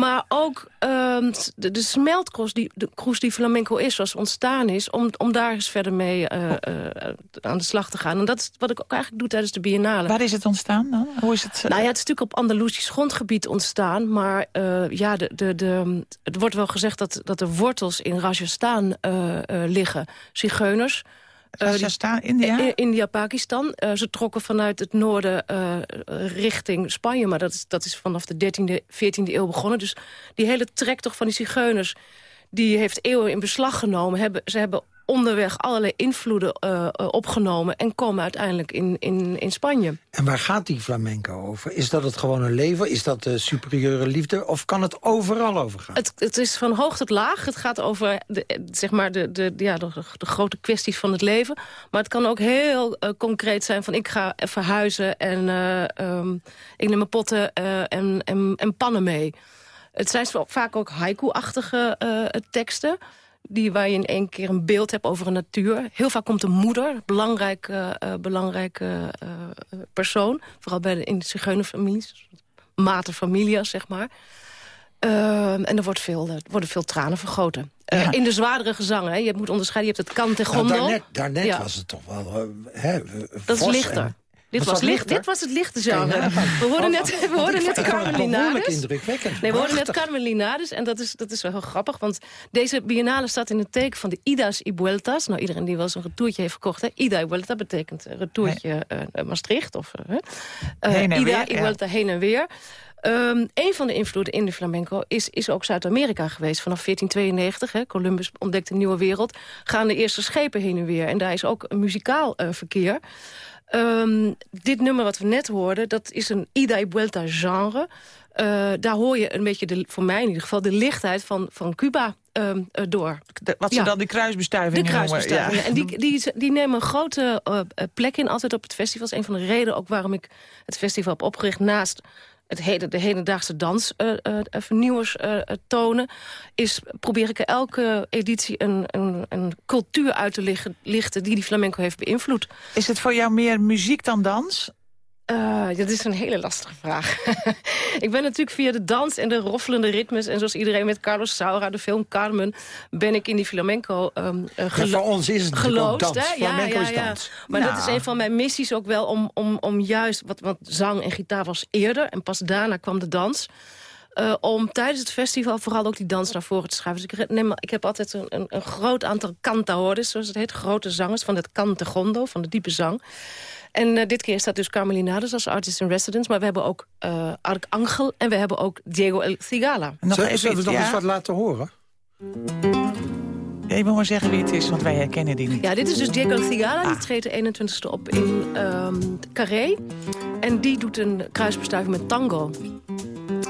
Maar ook um, de, de smeltkroes die, de kroes die flamenco is, zoals ontstaan is... om, om daar eens verder mee uh, uh, aan de slag te gaan. En dat is wat ik ook eigenlijk doe tijdens de biennale. Waar is het ontstaan dan? Hoe is het? Uh... Nou ja, het is natuurlijk op Andalusisch grondgebied ontstaan. Maar ja, de, de, de, het wordt wel gezegd dat, dat de wortels in Rajasthan liggen. Zigeuners... Rajasthan, India? India, Pakistan. Uh, ze trokken vanuit het noorden uh, richting Spanje. Maar dat is, dat is vanaf de 13e, 14e eeuw begonnen. Dus die hele trektocht van die zigeuners... die heeft eeuwen in beslag genomen. Hebben, ze hebben onderweg allerlei invloeden uh, opgenomen... en komen uiteindelijk in, in, in Spanje. En waar gaat die flamenco over? Is dat het gewone leven? Is dat de superieure liefde? Of kan het overal over gaan? Het, het is van hoog tot laag. Het gaat over de, zeg maar de, de, ja, de, de, grote kwesties van het leven. Maar het kan ook heel uh, concreet zijn van ik ga verhuizen... en um, ik neem mijn potten en, en, en pannen mee. Het zijn vaak ook haiku-achtige teksten die, waar je in één keer een beeld hebt over een natuur. Heel vaak komt de moeder, belangrijke, uh, belangrijke uh, persoon. Vooral bij de, in de zigeunerfamilies, materfamilias, zeg maar. Uh, en er, wordt veel, er worden veel tranen vergoten. Ja. In de zwaardere gezangen, hè. je moet onderscheiden, je hebt het cantegondo. Nou, daarnet daarnet ja. was het toch wel... Hè, dat is lichter. En... Dit was, licht, dit was het lichte genre. We hoorden net, we hoorden net Carmelinades. indrukwekkend. Nee, we hoorden net Carmelinades. En dat is, dat is wel heel grappig. Want deze biennale staat in het teken van de Idas y Vueltas. Nou, iedereen die wel eens een retourtje heeft verkocht. Hè? Ida y Vuelta betekent retourtje uh, Maastricht. Of, uh, heen en Ida weer, y Vuelta heen en weer. Um, een van de invloeden in de flamenco is, is ook Zuid-Amerika geweest. Vanaf 1492, hè, Columbus ontdekte een nieuwe wereld... gaan de eerste schepen heen en weer. En daar is ook een muzikaal uh, verkeer. Um, dit nummer wat we net hoorden, dat is een ida y vuelta genre. Uh, daar hoor je een beetje, de, voor mij in ieder geval, de lichtheid van, van Cuba um, uh, door. De, wat ze ja. dan de kruisbestuiving De kruisbestuiving, ja. En die, die, die nemen een grote uh, plek in altijd op het festival. Dat is een van de redenen ook waarom ik het festival heb opgericht... naast het hele, de hedendaagse dansvernieuwers uh, uh, uh, tonen... is probeer ik elke editie een, een, een cultuur uit te lichten... die die flamenco heeft beïnvloed. Is het voor jou meer muziek dan dans? Uh, dat is een hele lastige vraag. ik ben natuurlijk via de dans en de roffelende ritmes... en zoals iedereen met Carlos Saura, de film Carmen... ben ik in die flamenco um, ja, Voor ons is het geloofd, ook dans. Hè? Flamenco ja, ja, is dans. Maar nou. dat is een van mijn missies ook wel om, om, om juist... Wat, want zang en gitaar was eerder en pas daarna kwam de dans... Uh, om tijdens het festival vooral ook die dans naar voren te schuiven. Dus ik, neem, ik heb altijd een, een, een groot aantal cantaores, zoals het heet. Grote zangers van het cantegondo, van de diepe zang. En uh, dit keer staat dus Carmelinades als artist in residence. Maar we hebben ook uh, Arcangel en we hebben ook Diego El Cigala. Nog Zullen we nog ja? eens wat laten horen? Ja, je moet maar zeggen wie het is, want wij herkennen die niet. Ja, dit is dus Diego El Cigala. Ah. Die treedt de 21ste op in um, Carré. En die doet een kruisbestuiving met tango.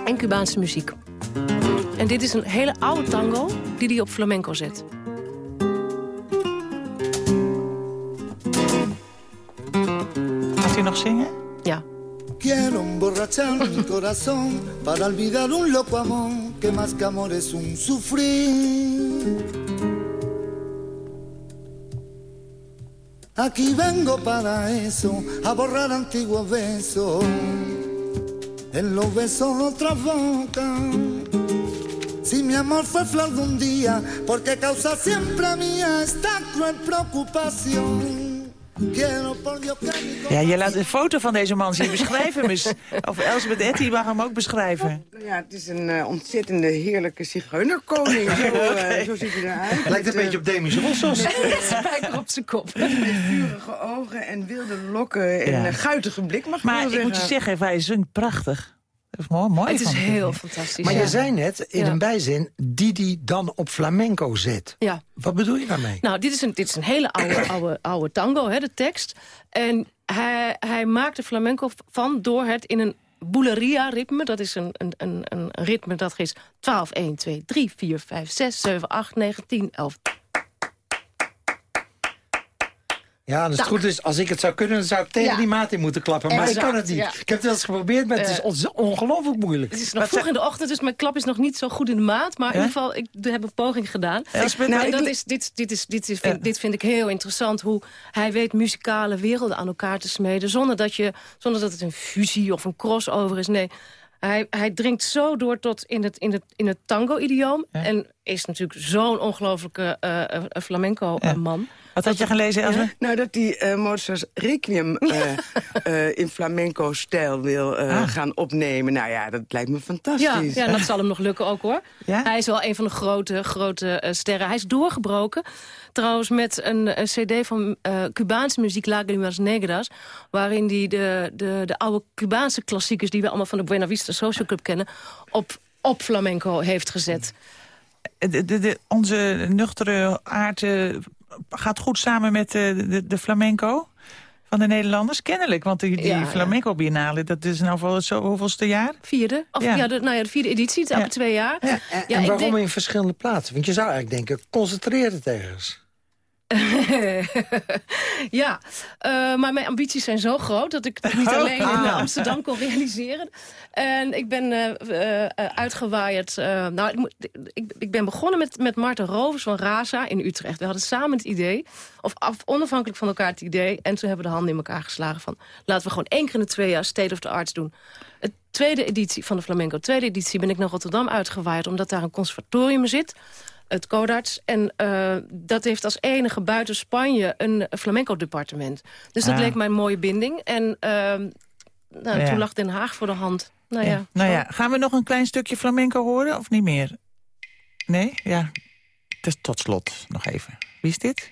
En Cubaanse muziek. En dit is een hele oude tango die hij op flamenco zet. Zingen? Ja. Quiero emborrachar mi corazón para olvidar un loco amor que más que amor es un sufrir. Aquí vengo para eso, a borrar antiguos besos. En los besos otra boca. Si mi amor fue flor de un día, porque causa siempre mía esta cruel preocupación. Ja, je laat een foto van deze man zien. Beschrijf hem eens. Of Elsbeth Etty mag hem ook beschrijven. Ja, het is een uh, ontzettende heerlijke zigeunerkoning. Zo, uh, zo ziet hij eruit. Lijkt een beetje op Demis Rossos. Spijker op zijn kop. Met vurige ogen en wilde lokken en ja. een guitige blik, mag maar ik Maar ik moet je zeggen, hij zingt prachtig. Dat is mooi, mooi het is heel fantastisch. Maar ja. je zei net, in ja. een bijzin, die die dan op flamenco zet. Ja. Wat bedoel je daarmee? Nou, dit is een, dit is een hele oude, oude, oude tango, hè, de tekst. En hij, hij maakt de flamenco van door het in een Bouleria-ritme. Dat is een, een, een, een ritme dat is 12, 1, 2, 3, 4, 5, 6, 7, 8, 9, 10, 11... Ja, als het goed is, als ik het zou kunnen, dan zou ik tegen Ja. die maat in moeten klappen. Maar Exact, ik kan het niet. ja. Ik heb het wel eens geprobeerd, maar het is Eh, on- ongelooflijk moeilijk. Het is nog vroeg in de ochtend, dus mijn klap is nog niet zo goed in de maat. Maar in ieder geval, ik heb een poging gedaan. Nou, nou, en ik- dat is, dit, dit, is, dit, is, vind, dit vind ik heel interessant. Hoe hij weet muzikale werelden aan elkaar te smeden. Zonder dat, je, zonder dat het een fusie of een crossover is. Nee, hij, hij dringt zo door tot in het, in het, in het tango-idioom. En is natuurlijk zo'n ongelofelijke eh, eh, flamenco-man. Wat had je gelezen, Elsbeth? Nou, dat hij eh Mozart's Requiem eh, eh, in flamenco-stijl wil eh, gaan opnemen. Nou ja, dat lijkt me Ja, fantastisch. ja, en dat zal hem nog lukken ook hoor. Hij is wel een van de grote, grote eh, sterren. Hij is doorgebroken trouwens met een, een cd van eh Cubaanse muziek, Lágrimas Negras... waarin hij de, de, de oude Cubaanse klassiekers... die we allemaal van de Buena Vista Social Club kennen... op, op flamenco heeft gezet. De, de, de- onze nuchtere aard eh, gaat goed samen met eh, de, de flamenco van de Nederlanders. Kennelijk, want die, die Ja, ja. flamenco biennale, dat is nou voor het zo, hoeveelste jaar? Vierde? Of, Ja. ja. de, nou ja, de vierde editie, het elke twee jaar. En, Ja, en ik waarom denk- in verschillende plaatsen? Want je zou eigenlijk denken, concentreer het ergens. ja, eh, maar mijn ambities zijn zo groot... dat ik het niet Oh. alleen in Ah. Amsterdam kon realiseren. En ik ben eh, eh, uitgewaaid... nou, ik, ik ben begonnen met, met Marten Rovers van Raza in Utrecht. We hadden samen het idee, of af, onafhankelijk van elkaar het idee... en toen hebben we de handen in elkaar geslagen van... laten we gewoon één keer in de twee jaar State of the Arts doen. Het tweede editie van de Flamenco, tweede editie... ben ik naar Rotterdam uitgewaaid, omdat daar een conservatorium zit het Codarts. En eh, dat heeft als enige buiten Spanje een flamenco-departement. Dus dat Ah. leek mij een mooie binding. En ehm, nou, Ja. toen lag Den Haag voor de hand. Nou ja, Ja. Nou ja, gaan we nog een klein stukje flamenco horen of niet meer? Nee? Ja. Dus tot slot nog even. Wie is dit?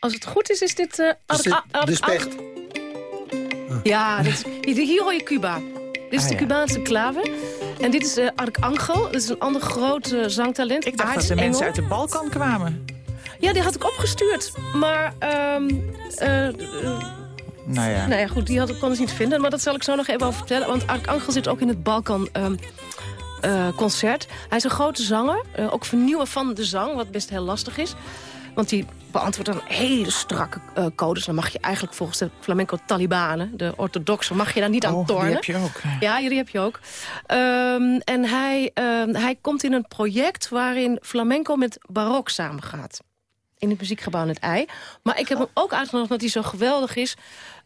Als het goed is, is dit... eh, Ark- dit de specht? Ja, dit is, hier, hier hoor je Cuba. Dit is Ah, de ja. Cubaanse clave. En dit is eh Arcangel. Dat is een ander groot eh, zangtalent. Ik dacht dat de mensen uit de Balkan kwamen. Ja, die had ik opgestuurd. Maar, ehm eh, Nou ja. nou ja, goed, die had, ik kon ik niet vinden. Maar dat zal ik zo nog even over vertellen. Want Arcangel zit ook in het Balkan ehm, eh, concert. Hij is een grote zanger. ook vernieuwer van de zang, wat best heel lastig is. Want die beantwoordt dan hele strakke eh, codes. Dan mag je eigenlijk volgens de flamenco-talibanen, de orthodoxen... mag je daar niet aan Oh, die tornen. heb je ook. Ja, die heb je ook. En hij, ehm, hij komt in een project waarin flamenco met barok samengaat. In het muziekgebouw in het Ei. Maar ik heb hem ook uitgenodigd omdat hij zo geweldig is.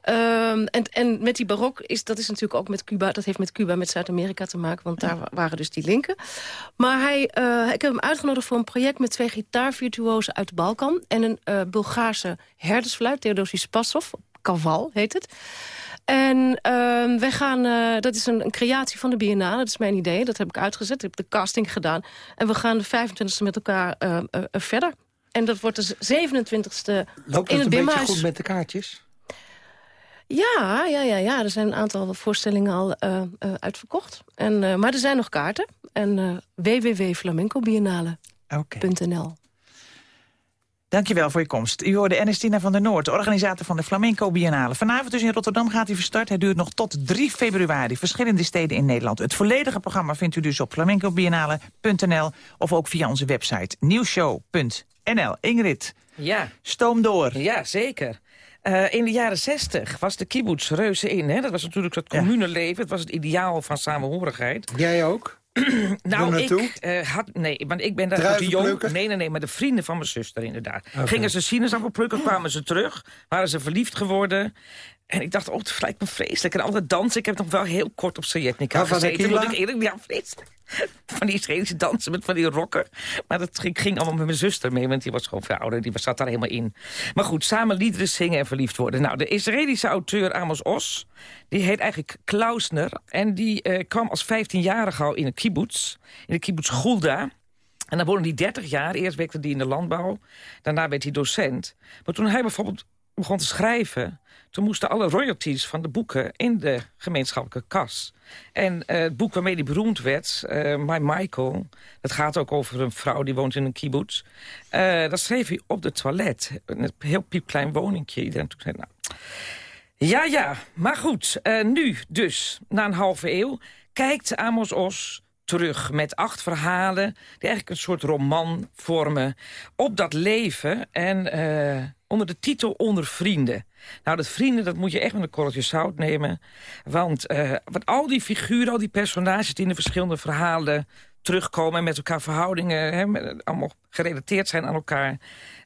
Ehm, en, en met die barok, is, dat is natuurlijk ook met Cuba... dat heeft met Cuba, met Zuid-Amerika te maken... want daar wa- waren dus die linken. Maar hij, eh, ik heb hem uitgenodigd voor een project... met twee gitaarvirtuozen uit de Balkan... en een eh, Bulgaarse herdersfluit, Theodosie Spassov. Kaval heet het. En ehm wij gaan, eh, dat is een, een creatie van de Biennale, dat is mijn idee. Dat heb ik uitgezet, ik heb de casting gedaan. En we gaan de 25e met elkaar verder. En dat wordt de 27e Loopt in het het een beetje goed met de kaartjes? Ja, ja, ja, ja, er zijn een aantal voorstellingen al eh, eh, uitverkocht. En, eh, maar er zijn nog kaarten. En uh, www.flamencobiennale.nl Dankjewel voor je komst. U hoorde Ernestina van der Noord, organisator van de Flamenco Biennale. Vanavond dus in Rotterdam gaat hij van start. Hij duurt nog tot 3 februari. Verschillende steden in Nederland. Het volledige programma vindt u dus op flamencobiennale.nl... of ook via onze website nieuwshow.nl. Ingrid, Ja. stoom door. Ja, zeker. Uh, in de jaren zestig was de kibbutz reuze in. Hè? Dat was natuurlijk het communeleven. Het was het ideaal van samenhorigheid. Jij ook? Nou, ik uh, had... Nee, want ik ben daar te jong. Nee, nee, nee, maar de vrienden van mijn zuster inderdaad. Gingen ze sinaasappel plukken, kwamen ze terug. Waren ze verliefd geworden. En ik dacht, oh, het lijkt me vreselijk. En altijd dansen. Ik heb nog wel heel kort op Sovjetnica Rafa gezeten. Moet ik eerlijk... Ja, vreselijk. Van die Israëlische dansen met van die rokken. Maar dat ging, ging allemaal met mijn zuster mee, want die was gewoon veel ouder. Die zat daar helemaal in. Maar goed, samen liederen zingen en verliefd worden. Nou, de Israëlische auteur Amos Os, die heet eigenlijk Klausner. En die eh, kwam als 15-jarige al in een kibbutz. In de kibbutz Gulda. En dan woonde hij 30 jaar. Eerst werkte hij in de landbouw. Daarna werd hij docent. Maar toen hij bijvoorbeeld begon te schrijven... toen moesten alle royalties van de boeken in de gemeenschappelijke kas. En uh, het boek waarmee hij beroemd werd, uh, My Michael... dat gaat ook over een vrouw die woont in een kibbutz. Uh, dat schreef hij op de toilet. Een heel piepklein woningje. Iedereen toen zei, nou... Ja, ja, maar goed, nu dus, na een halve eeuw... kijkt Amos Os terug met acht verhalen... die eigenlijk een soort roman vormen op dat leven... en onder de titel Onder Vrienden. Nou, dat vrienden, dat moet je echt met een korreltje zout nemen. Want uh, wat al die figuren, al die personages... die in de verschillende verhalen terugkomen... en met elkaar verhoudingen, hè, allemaal gerelateerd zijn aan elkaar...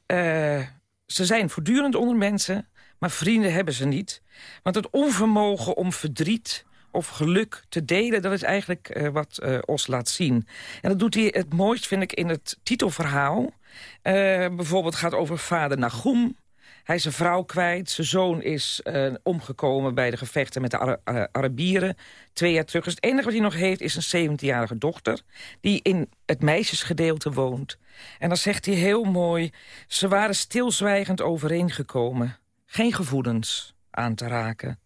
Uh, ze zijn voortdurend onder mensen, maar vrienden hebben ze niet. Want het onvermogen om verdriet of geluk te delen... dat is eigenlijk wat uh, Os laat zien. En dat doet hij het mooist, vind ik, in het titelverhaal. Uh, bijvoorbeeld gaat over vader Nagum. Hij is zijn vrouw kwijt. Zijn zoon is omgekomen bij de gevechten met de Ara Arabieren. Twee jaar terug. Dus het enige wat hij nog heeft is een 17-jarige dochter... die in het meisjesgedeelte woont. En dan zegt hij heel mooi... ze waren stilzwijgend overeengekomen. Geen gevoelens aan te raken.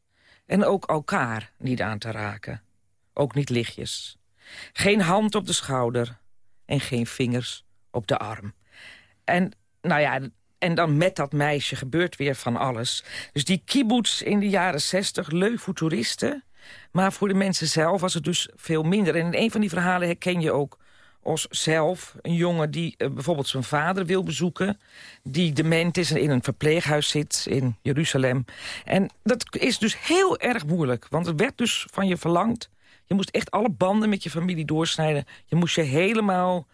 En ook elkaar niet aan te raken. Ook niet lichtjes. Geen hand op de schouder. En geen vingers op de arm. En nou ja, en dan met dat meisje gebeurt weer van alles. Dus die kibbutz in de jaren zestig, voor toeristen... maar voor de mensen zelf was het dus veel minder. En in een van die verhalen herken je ook Os zelf, een jongen die uh, bijvoorbeeld zijn vader wil bezoeken... die dement is en in een verpleeghuis zit in Jeruzalem. En dat is dus heel erg moeilijk, want er werd dus van je verlangd... je moest echt alle banden met je familie doorsnijden. Je moest je helemaal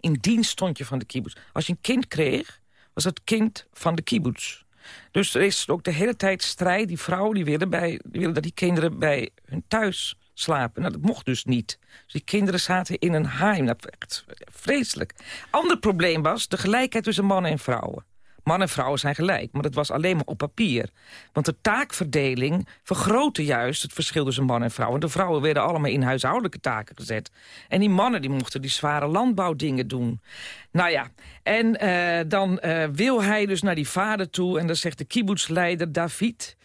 in dienst stond je van de kibbutz. Als je een kind kreeg, was het kind van de kibbutz. Dus er is ook de hele tijd strijd. Die vrouwen die willen, bij, die willen dat die kinderen bij hun thuis slapen. Nou, dat mocht dus niet. Dus die kinderen zaten in een heim. Dat was echt vreselijk. Ander probleem was de gelijkheid tussen mannen en vrouwen. Mannen en vrouwen zijn gelijk, maar dat was alleen maar op papier. Want de taakverdeling vergrootte juist het verschil tussen man en vrouw. En de vrouwen werden allemaal in huishoudelijke taken gezet. En die mannen die mochten die zware landbouwdingen doen. Nou ja, en uh, dan uh, wil hij dus naar die vader toe... en dan zegt de kibbutzleider David...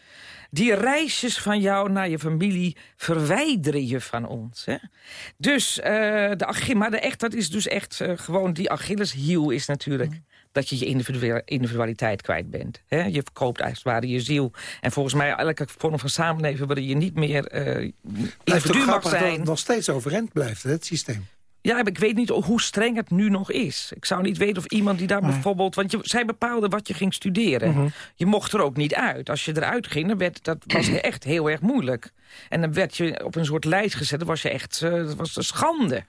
Die reisjes van jou naar je familie verwijderen je van ons. Hè? Dus, uh, de maar de echt, dat is dus echt gewoon die Achilleshiel is natuurlijk... Mm. Dat je je individualiteit kwijt bent. Hè? Je verkoopt eigenlijk je ziel. En volgens mij elke vorm van samenleven... waarin je niet meer uh, individu mag zijn. Dat het nog steeds overeind blijft, het systeem. Ja, ik weet niet hoe streng het nu nog is. Ik zou niet weten of iemand die daar nee. bijvoorbeeld... Want je, zij bepaalde wat je ging studeren. Mm -hmm. Je mocht er ook niet uit. Als je eruit ging, dan werd, dat was echt heel erg moeilijk. En dan werd je op een soort lijst gezet. Dat was je echt uh, dat was een schande.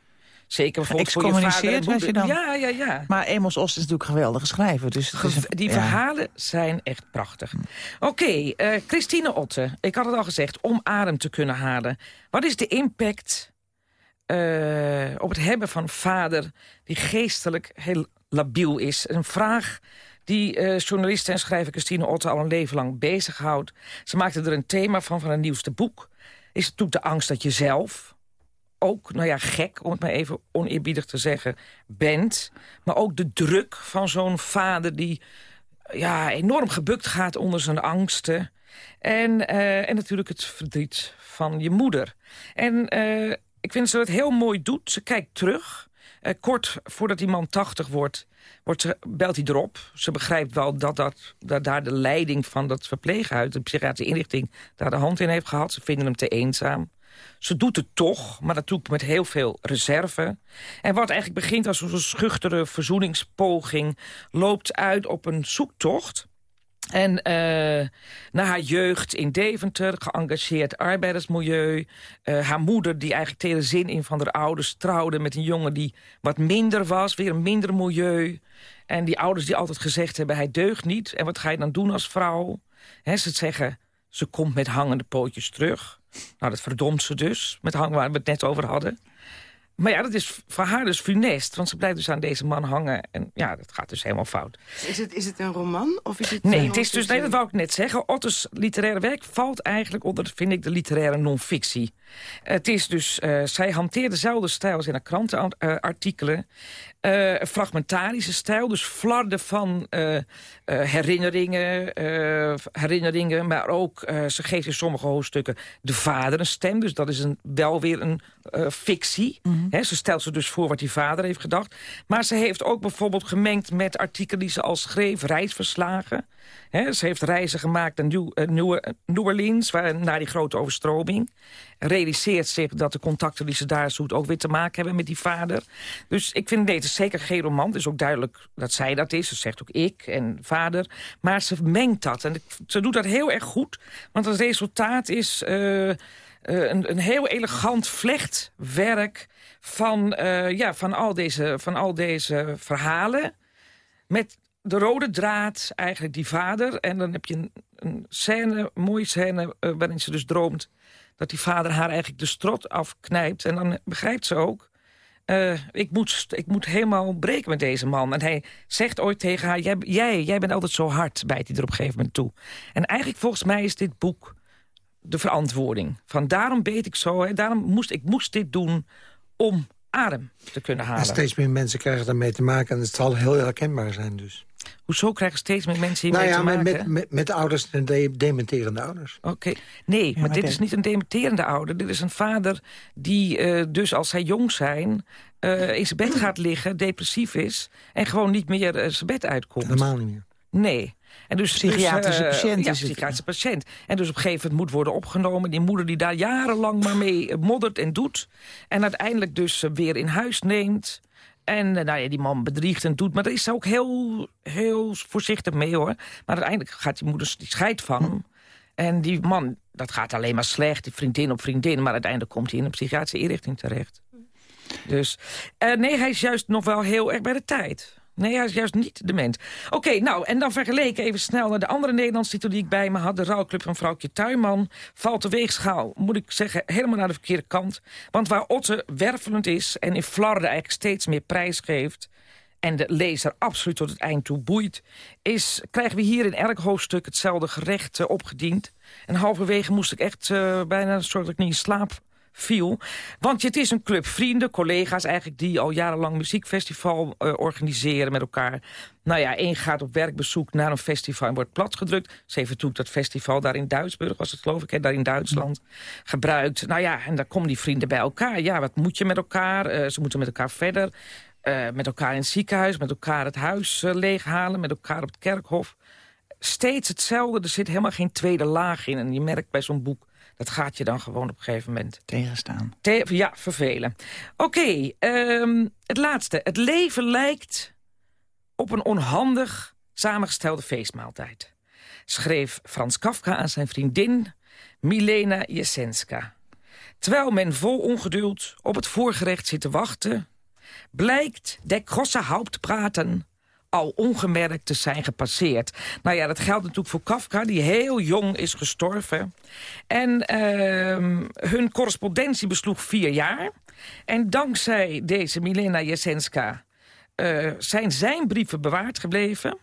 Zeker bijvoorbeeld voor je vader en was je dan? Ja, ja, ja. Maar Emos Ost is natuurlijk geweldige schrijver. Dus Ge een, die ja. verhalen zijn echt prachtig. Oké, okay, uh, Christine Otte. Ik had het al gezegd, om adem te kunnen halen. Wat is de impact uh, op het hebben van een vader die geestelijk heel labiel is. Een vraag die uh, journaliste en schrijver Christine Otte al een leven lang bezighoudt. Ze maakte er een thema van van haar nieuwste boek. Is het toen de angst dat je zelf ook, nou ja, gek, om het maar even oneerbiedig te zeggen, bent. Maar ook de druk van zo'n vader die ja, enorm gebukt gaat onder zijn angsten. En, uh, en natuurlijk het verdriet van je moeder. En uh, ik vind dat ze het heel mooi doet. Ze kijkt terug. Uh, kort voordat die man 80 wordt, wordt ze, belt hij erop. Ze begrijpt wel dat, dat, dat daar de leiding van dat verpleeghuis... de psychiatrische inrichting, daar de hand in heeft gehad. Ze vinden hem te eenzaam. Ze doet het toch, maar dat doet met heel veel reserve. En wat eigenlijk begint als een schuchtere verzoeningspoging... loopt uit op een zoektocht en uh, na haar jeugd in Deventer, geëngageerd arbeidersmilieu. Uh, haar moeder, die eigenlijk tegen zin in van haar ouders... trouwde met een jongen die wat minder was, weer een minder milieu. En die ouders die altijd gezegd hebben, hij deugt niet. En wat ga je dan doen als vrouw? He, ze zeggen, ze komt met hangende pootjes terug. Nou, dat verdomt ze dus, met hang waar we het net over hadden. Maar ja, dat is voor haar dus funest. Want ze blijft dus aan deze man hangen. En ja, dat gaat dus helemaal fout. Is het, is het een roman? Of is het nee, het is dus, nee, dat wou ik net zeggen. Otto's literaire werk valt eigenlijk onder, vind ik, de literaire non-fictie. Het is dus, uh, zij hanteert dezelfde stijl als in haar krantenartikelen. Uh, fragmentarische stijl, dus flarden van uh, herinneringen, herinneringen, maar ook, ze geeft in sommige hoofdstukken de vader een stem. Dus dat is een, wel weer een fictie. Mm -hmm. He, ze stelt ze dus voor wat die vader heeft gedacht. Maar ze heeft ook bijvoorbeeld gemengd met artikelen die ze al schreef, reisverslagen. Ze heeft reizen gemaakt naar New, New, New Orleans, waar, naar die grote overstroming. realiseert zich dat de contacten die ze daar zoekt... ook weer te maken hebben met die vader. Dus ik vind, nee, het zeker geen roman. Het is ook duidelijk dat zij dat is. Ze zegt ook ik en vader. Maar ze mengt dat. En ze doet dat heel erg goed. Want het resultaat is... Uh, een, een, heel elegant vlechtwerk van, ja, van, al deze, van al deze verhalen. Met de rode draad eigenlijk die vader. En dan heb je een, een scène, mooie scène uh, waarin ze dus droomt... dat die vader haar eigenlijk de strot afknijpt. En dan begrijpt ze ook... Uh, ik, moet, ik moet helemaal breken met deze man. En hij zegt ooit tegen haar... Jij, jij, bent altijd zo hard, bijt hij er op een gegeven moment toe. En eigenlijk volgens mij is dit boek de verantwoording. Van daarom beet ik zo, hè, daarom moest ik moest dit doen om adem te kunnen halen. En steeds meer mensen krijgen daarmee te maken... en het zal heel herkenbaar zijn dus. Hoezo krijgen steeds meer mensen hiermee nou ja, te maken? Met, met, met ouders en de, dementerende ouders. Oké, nee, maar, maar dit is niet een dementerende ouder. Dit is een vader die uh, dus als zij jong zijn... Uh, in zijn bed gaat liggen, depressief is... en gewoon niet meer uh, zijn bed uitkomt. Helemaal niet meer. Nee. En dus, psychiatrische dus, patiënt ja, psychiatrische patiënt. En dus op een gegeven moment moet worden opgenomen. Die moeder die daar jarenlang maar mee moddert en doet. En uiteindelijk dus weer in huis neemt. En nou ja, die man bedriegt en doet. Maar daar is ze ook heel, heel voorzichtig mee hoor. Maar uiteindelijk gaat die moeder die scheidt van hem. En die man, dat gaat alleen maar slecht. Die vriendin op vriendin. Maar uiteindelijk komt hij in een psychiatrische inrichting terecht. Dus uh, nee, hij is juist nog wel heel erg bij de tijd. Nee, hij is juist niet dement. Oké, nou, en dan vergeleken even snel naar de andere Nederlandse titel die ik bij me had. De rouwclub van vrouwtje Tuinman. Valt de weegschaal, moet ik zeggen, helemaal naar de verkeerde kant. Want waar Otte wervelend is en in Flarden eigenlijk steeds meer prijs geeft... en de lezer absoluut tot het eind toe boeit... Is, krijgen we hier in elk hoofdstuk hetzelfde gerecht uh, opgediend. En halverwege moest ik echt uh, bijna ik niet in slaap viel. Want het is een club vrienden, collega's eigenlijk... die al jarenlang muziekfestival uh, organiseren met elkaar. Nou ja, één gaat op werkbezoek naar een festival en wordt platgedrukt. Ze heeft dat festival daar in Duitsburg, was het geloof ik, hè, daar in Duitsland, gebruikt. Nou ja, en daar komen die vrienden bij elkaar. Ja, wat moet je met elkaar? Uh, ze moeten met elkaar verder. Uh, met elkaar in het ziekenhuis, met elkaar het huis leeghalen... met elkaar op het kerkhof. Steeds hetzelfde, er zit helemaal geen tweede laag in. En je merkt bij zo'n boek dat gaat je dan gewoon op een gegeven moment... Tegenstaan. Te ja, vervelen. Oké, okay, um, het laatste. Het leven lijkt op een onhandig samengestelde feestmaaltijd. Schreef Frans Kafka aan zijn vriendin Milena Jesenska. Terwijl men vol ongeduld op het voorgerecht zit te wachten... blijkt de grosse Hauptpraten al ongemerkt te zijn gepasseerd. Nou ja, dat geldt natuurlijk voor Kafka, die heel jong is gestorven. En uh, hun correspondentie besloeg vier jaar. En dankzij deze Milena Jesenska uh, zijn zijn brieven bewaard gebleven.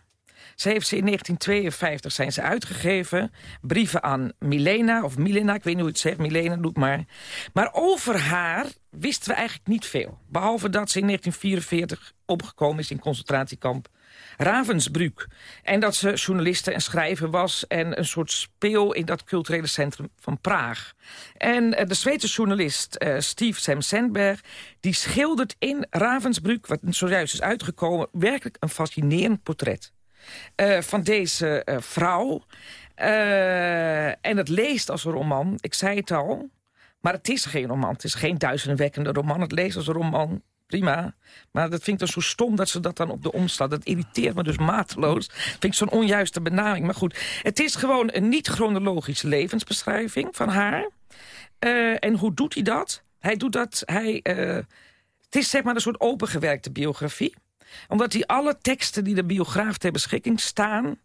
Ze heeft ze in 1952 zijn ze uitgegeven. Brieven aan Milena, of Milena, ik weet niet hoe het zegt. Milena, doet maar. Maar over haar wisten we eigenlijk niet veel. Behalve dat ze in 1944 opgekomen is in concentratiekamp Ravensbrück. En dat ze journaliste en schrijver was... en een soort speel in dat culturele centrum van Praag. En uh, de Zweedse journalist uh, Steve Sam Sandberg... die schildert in Ravensbrück, wat zojuist is uitgekomen... werkelijk een fascinerend portret. Uh, van deze vrouw. en het leest als een roman, ik zei het al... maar het is geen roman, het is geen duizelingwekkende roman. Het leest als een roman prima. Maar dat vind ik dan zo stom dat ze dat dan op de omslaat. Dat irriteert me dus mateloos. Vind ik zo'n onjuiste benaming. Maar goed, het is gewoon een niet-chronologische levensbeschrijving van haar. En hoe doet hij dat? Hij doet dat, hij... Het is zeg maar een soort opengewerkte biografie. Omdat hij alle teksten die de biograaf ter beschikking staan...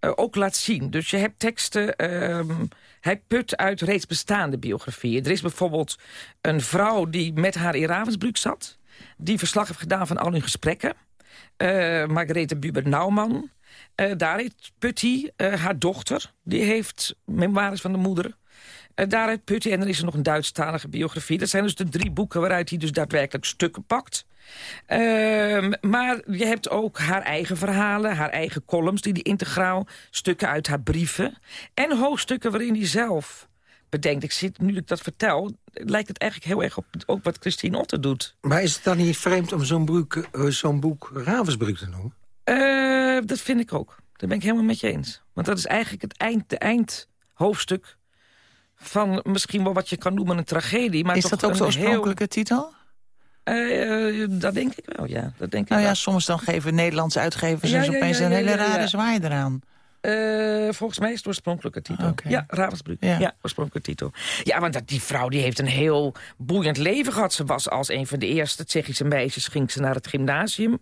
Uh, ook laat zien. Dus je hebt teksten... Um, hij put uit reeds bestaande biografieën. Er is bijvoorbeeld een vrouw die met haar in Ravensbrück zat... die verslag heeft gedaan van al hun gesprekken. Uh, Margarethe Buber-Naumann. Uh, daar heeft Putty, haar dochter, die heeft memoires van de moeder... Uh, daaruit Putty, en dan is er nog een Duitsstalige biografie. Dat zijn dus de drie boeken waaruit hij dus daadwerkelijk stukken pakt. Uh, maar je hebt ook haar eigen verhalen, haar eigen columns... die die integraal stukken uit haar brieven... en hoofdstukken waarin hij zelf bedenkt. Ik zit, nu ik dat vertel, lijkt het eigenlijk heel erg op ook wat Christine Otter doet. Maar is het dan niet vreemd om zo'n boek, uh, zo'n boek Ravensbrück te noemen? Uh, dat vind ik ook. Daar ben ik helemaal met je eens. Want dat is eigenlijk het eind, de eindhoofdstuk van misschien wel wat je kan noemen een tragedie. Maar Is dat ook een de oorspronkelijke heel... titel? Eh, eh, dat denk ik wel, ja. Dat denk Nou ik ja, wel. soms dan geven Nederlandse uitgevers Ja, ja, opeens ja, een ja, hele ja, rare ja. zwaai eraan. Eh, volgens mij is het oorspronkelijke titel. Ja, Ravensbrück. Ja. Ja. oorspronkelijke titel. Ja, want dat, die vrouw die heeft een heel boeiend leven gehad. Ze was als een van de eerste Tsjechische meisjes ging ze naar het gymnasium.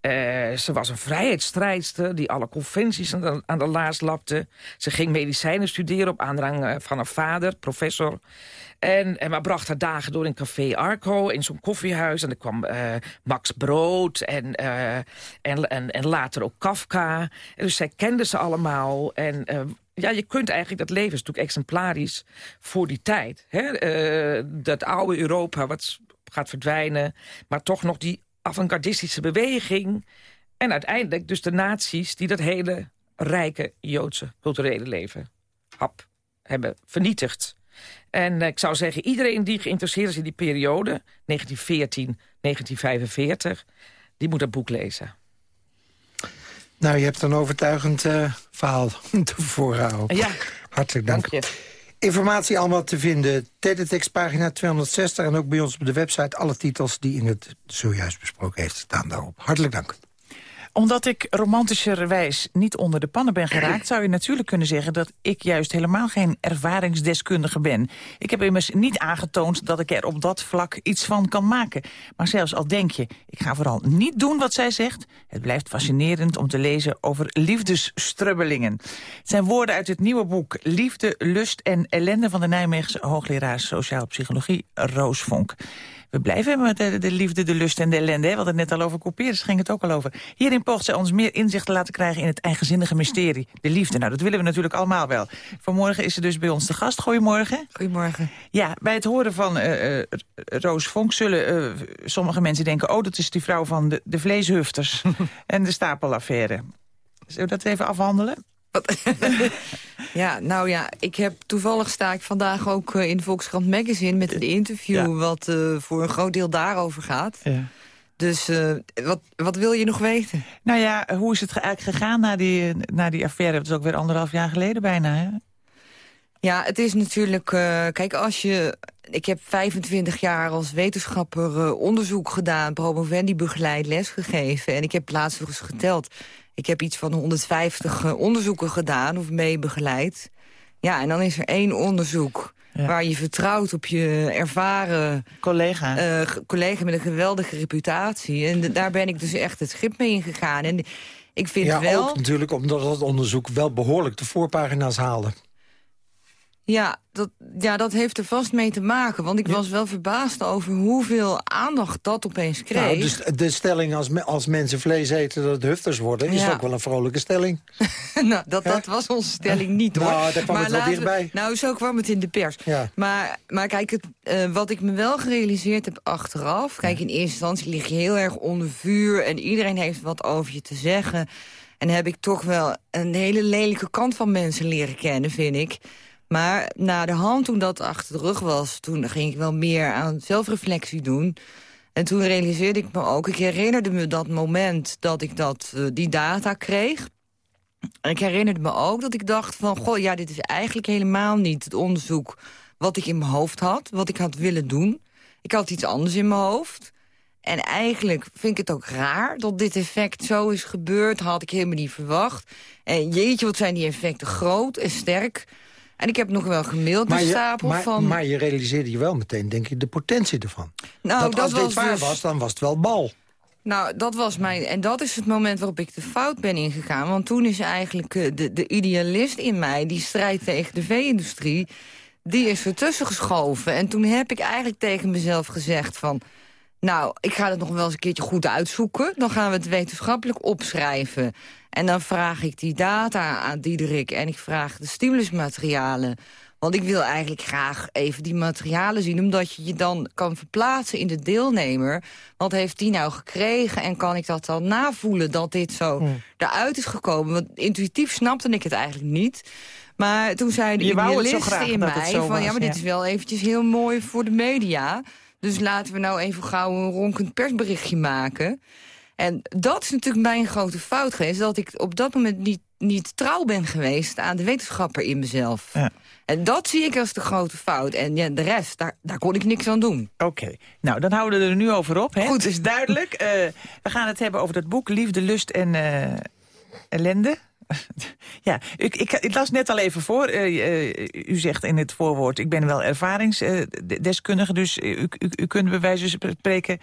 Eh, ze was een vrijheidsstrijdster die alle conventies aan de, aan de laars lapte. Ze ging medicijnen studeren op aandrang eh, van haar vader, professor. En, en maar bracht haar dagen door in Café Arco, in zo'n koffiehuis. En er kwam eh, Max Brood en, eh, en, en, en later ook Kafka. Dus zij kenden ze allemaal. En eh, ja, je kunt eigenlijk, dat leven is natuurlijk exemplarisch voor die tijd. Hè? Dat oude Europa wat gaat verdwijnen, maar toch nog die avant-gardistische beweging. En uiteindelijk dus de nazi's die dat hele rijke Joodse culturele leven hap hebben vernietigd. En eh, ik zou zeggen, iedereen die geïnteresseerd is in die periode... 1914, 1945, die moet dat boek lezen. Nou, je hebt een overtuigend eh, verhaal te voorhouden. Ja. Hartelijk dank. Informatie allemaal te vinden. Teletext pagina 260 en ook bij ons op de website... alle titels die in het zojuist besproken heeft staan daarop. Hartelijk dank. Omdat ik romantischerwijs niet onder de pannen ben geraakt... zou je natuurlijk kunnen zeggen dat ik juist helemaal geen ervaringsdeskundige ben. Ik heb immers niet aangetoond dat ik er op dat vlak iets van kan maken. Maar zelfs al denk je, ik ga vooral niet doen wat zij zegt... het blijft fascinerend om te lezen over liefdesstrubbelingen. Het zijn woorden uit het nieuwe boek Liefde, Lust en Ellende... van de Nijmeegse hoogleraar Sociaal Psychologie Roos Vonk. We blijven met de, de liefde, de lust en de ellende. Hè? We hadden het net al over couperus, ging het ook al over. Hierin poogt zij ons meer inzicht te laten krijgen in het eigenzinnige mysterie. De liefde, nou dat willen we natuurlijk allemaal wel. Vanmorgen is ze dus bij ons de gast. Goedemorgen. Goedemorgen. Ja, bij het horen van eh, eh, Roos Vonk zullen eh, sommige mensen denken... oh, dat is die vrouw van de, de vleeshufters en de stapelaffaire. Zullen we dat even afhandelen? Ja, nou ja, ik heb toevallig sta ik vandaag ook eh, in de Volkskrant Magazine met een interview wat eh, voor een groot deel daarover gaat. Ja. Dus eh, wat, wat wil je nog weten? Nou ja, hoe is het ge- eigenlijk gegaan na die, na die affaire? Dat is ook weer anderhalf jaar geleden bijna, hè? Ja, het is natuurlijk... eh, kijk, als je... Ik heb 25 jaar als wetenschapper eh, onderzoek gedaan... promovendi begeleid, lesgegeven. En ik heb laatst nog eens geteld. Ik heb iets van 150 eh, onderzoeken gedaan of mee begeleid. Ja, en dan is er één onderzoek... waar je vertrouwt op je ervaren collega, collega met een geweldige reputatie. En de- daar ben ik dus echt het schip mee ingegaan. En ik vind ja, wel... ook natuurlijk omdat het onderzoek wel behoorlijk de voorpagina's haalde. Ja dat, ja, dat heeft er vast mee te maken. Want ik was wel verbaasd over hoeveel aandacht dat opeens kreeg. Nou, dus de stelling als, me- als mensen vlees eten dat het hufters worden... is ook wel een vrolijke stelling. nou, dat, dat was onze stelling niet, hoor. Nou, daar kwam het wel we-. Nou, zo kwam het in de pers. Ja. Maar, maar kijk, het, eh, wat ik me wel gerealiseerd heb achteraf... Kijk, in eerste instantie lig je heel erg onder vuur... en iedereen heeft wat over je te zeggen. En heb ik toch wel een hele lelijke kant van mensen leren kennen, vind ik. Maar na de hand, toen dat achter de rug was... toen ging ik wel meer aan zelfreflectie doen... En toen realiseerde ik me ook, ik herinnerde me dat moment dat ik dat, eh, die data kreeg. En ik herinnerde me ook dat ik dacht van... goh, ja, dit is eigenlijk helemaal niet het onderzoek wat ik in mijn hoofd had. Wat ik had willen doen. Ik had iets anders in mijn hoofd. En eigenlijk vind ik het ook raar dat dit effect zo is gebeurd. Had ik helemaal niet verwacht. En jeetje, wat zijn die effecten groot en sterk. En ik heb nog wel gemaild Maar Stapel maar, van... maar je realiseerde je wel meteen, denk ik, de potentie ervan. Nou, dat, dat als dit was waar dus- was, dan was het wel bal. Nou, dat was mijn... En dat is het moment waarop ik de fout ben ingegaan. Want toen is eigenlijk eh, de, de idealist in mij... die strijdt tegen de vee-industrie... die is ertussen geschoven. En toen heb ik eigenlijk tegen mezelf gezegd van... nou, ik ga het nog wel eens een keertje goed uitzoeken. Dan gaan we het wetenschappelijk opschrijven. En dan vraag ik die data aan Diederik... en ik vraag de stimulusmaterialen... Want ik wil eigenlijk graag even die materialen zien... omdat je je dan kan verplaatsen in de deelnemer. Wat heeft die nou gekregen en kan ik dat dan navoelen... dat dit zo Hmm. eruit is gekomen? Want intuïtief snapte ik het eigenlijk niet. Maar toen zei de Je wou het zo idealist graag in mij... van was, ja, maar dit is wel eventjes heel mooi voor de media. Dus laten we nou even gauw een ronkend persberichtje maken... En dat is natuurlijk mijn grote fout geweest... dat ik op dat moment niet niet trouw ben geweest aan de wetenschapper in mezelf. Ja. En dat zie ik als de grote fout. En ja, de rest, daar, daar kon ik niks aan doen. Oké, nou dan houden we er nu over op. Hè? Goed. Het is duidelijk. Eh, we gaan het hebben over dat boek Liefde, Lust en eh, Ellende. ja, ik, ik, ik, las net al even voor. Uh, u zegt in het voorwoord, ik ben wel ervaringsdeskundige... dus u, u, u kunt bij wijze van spreken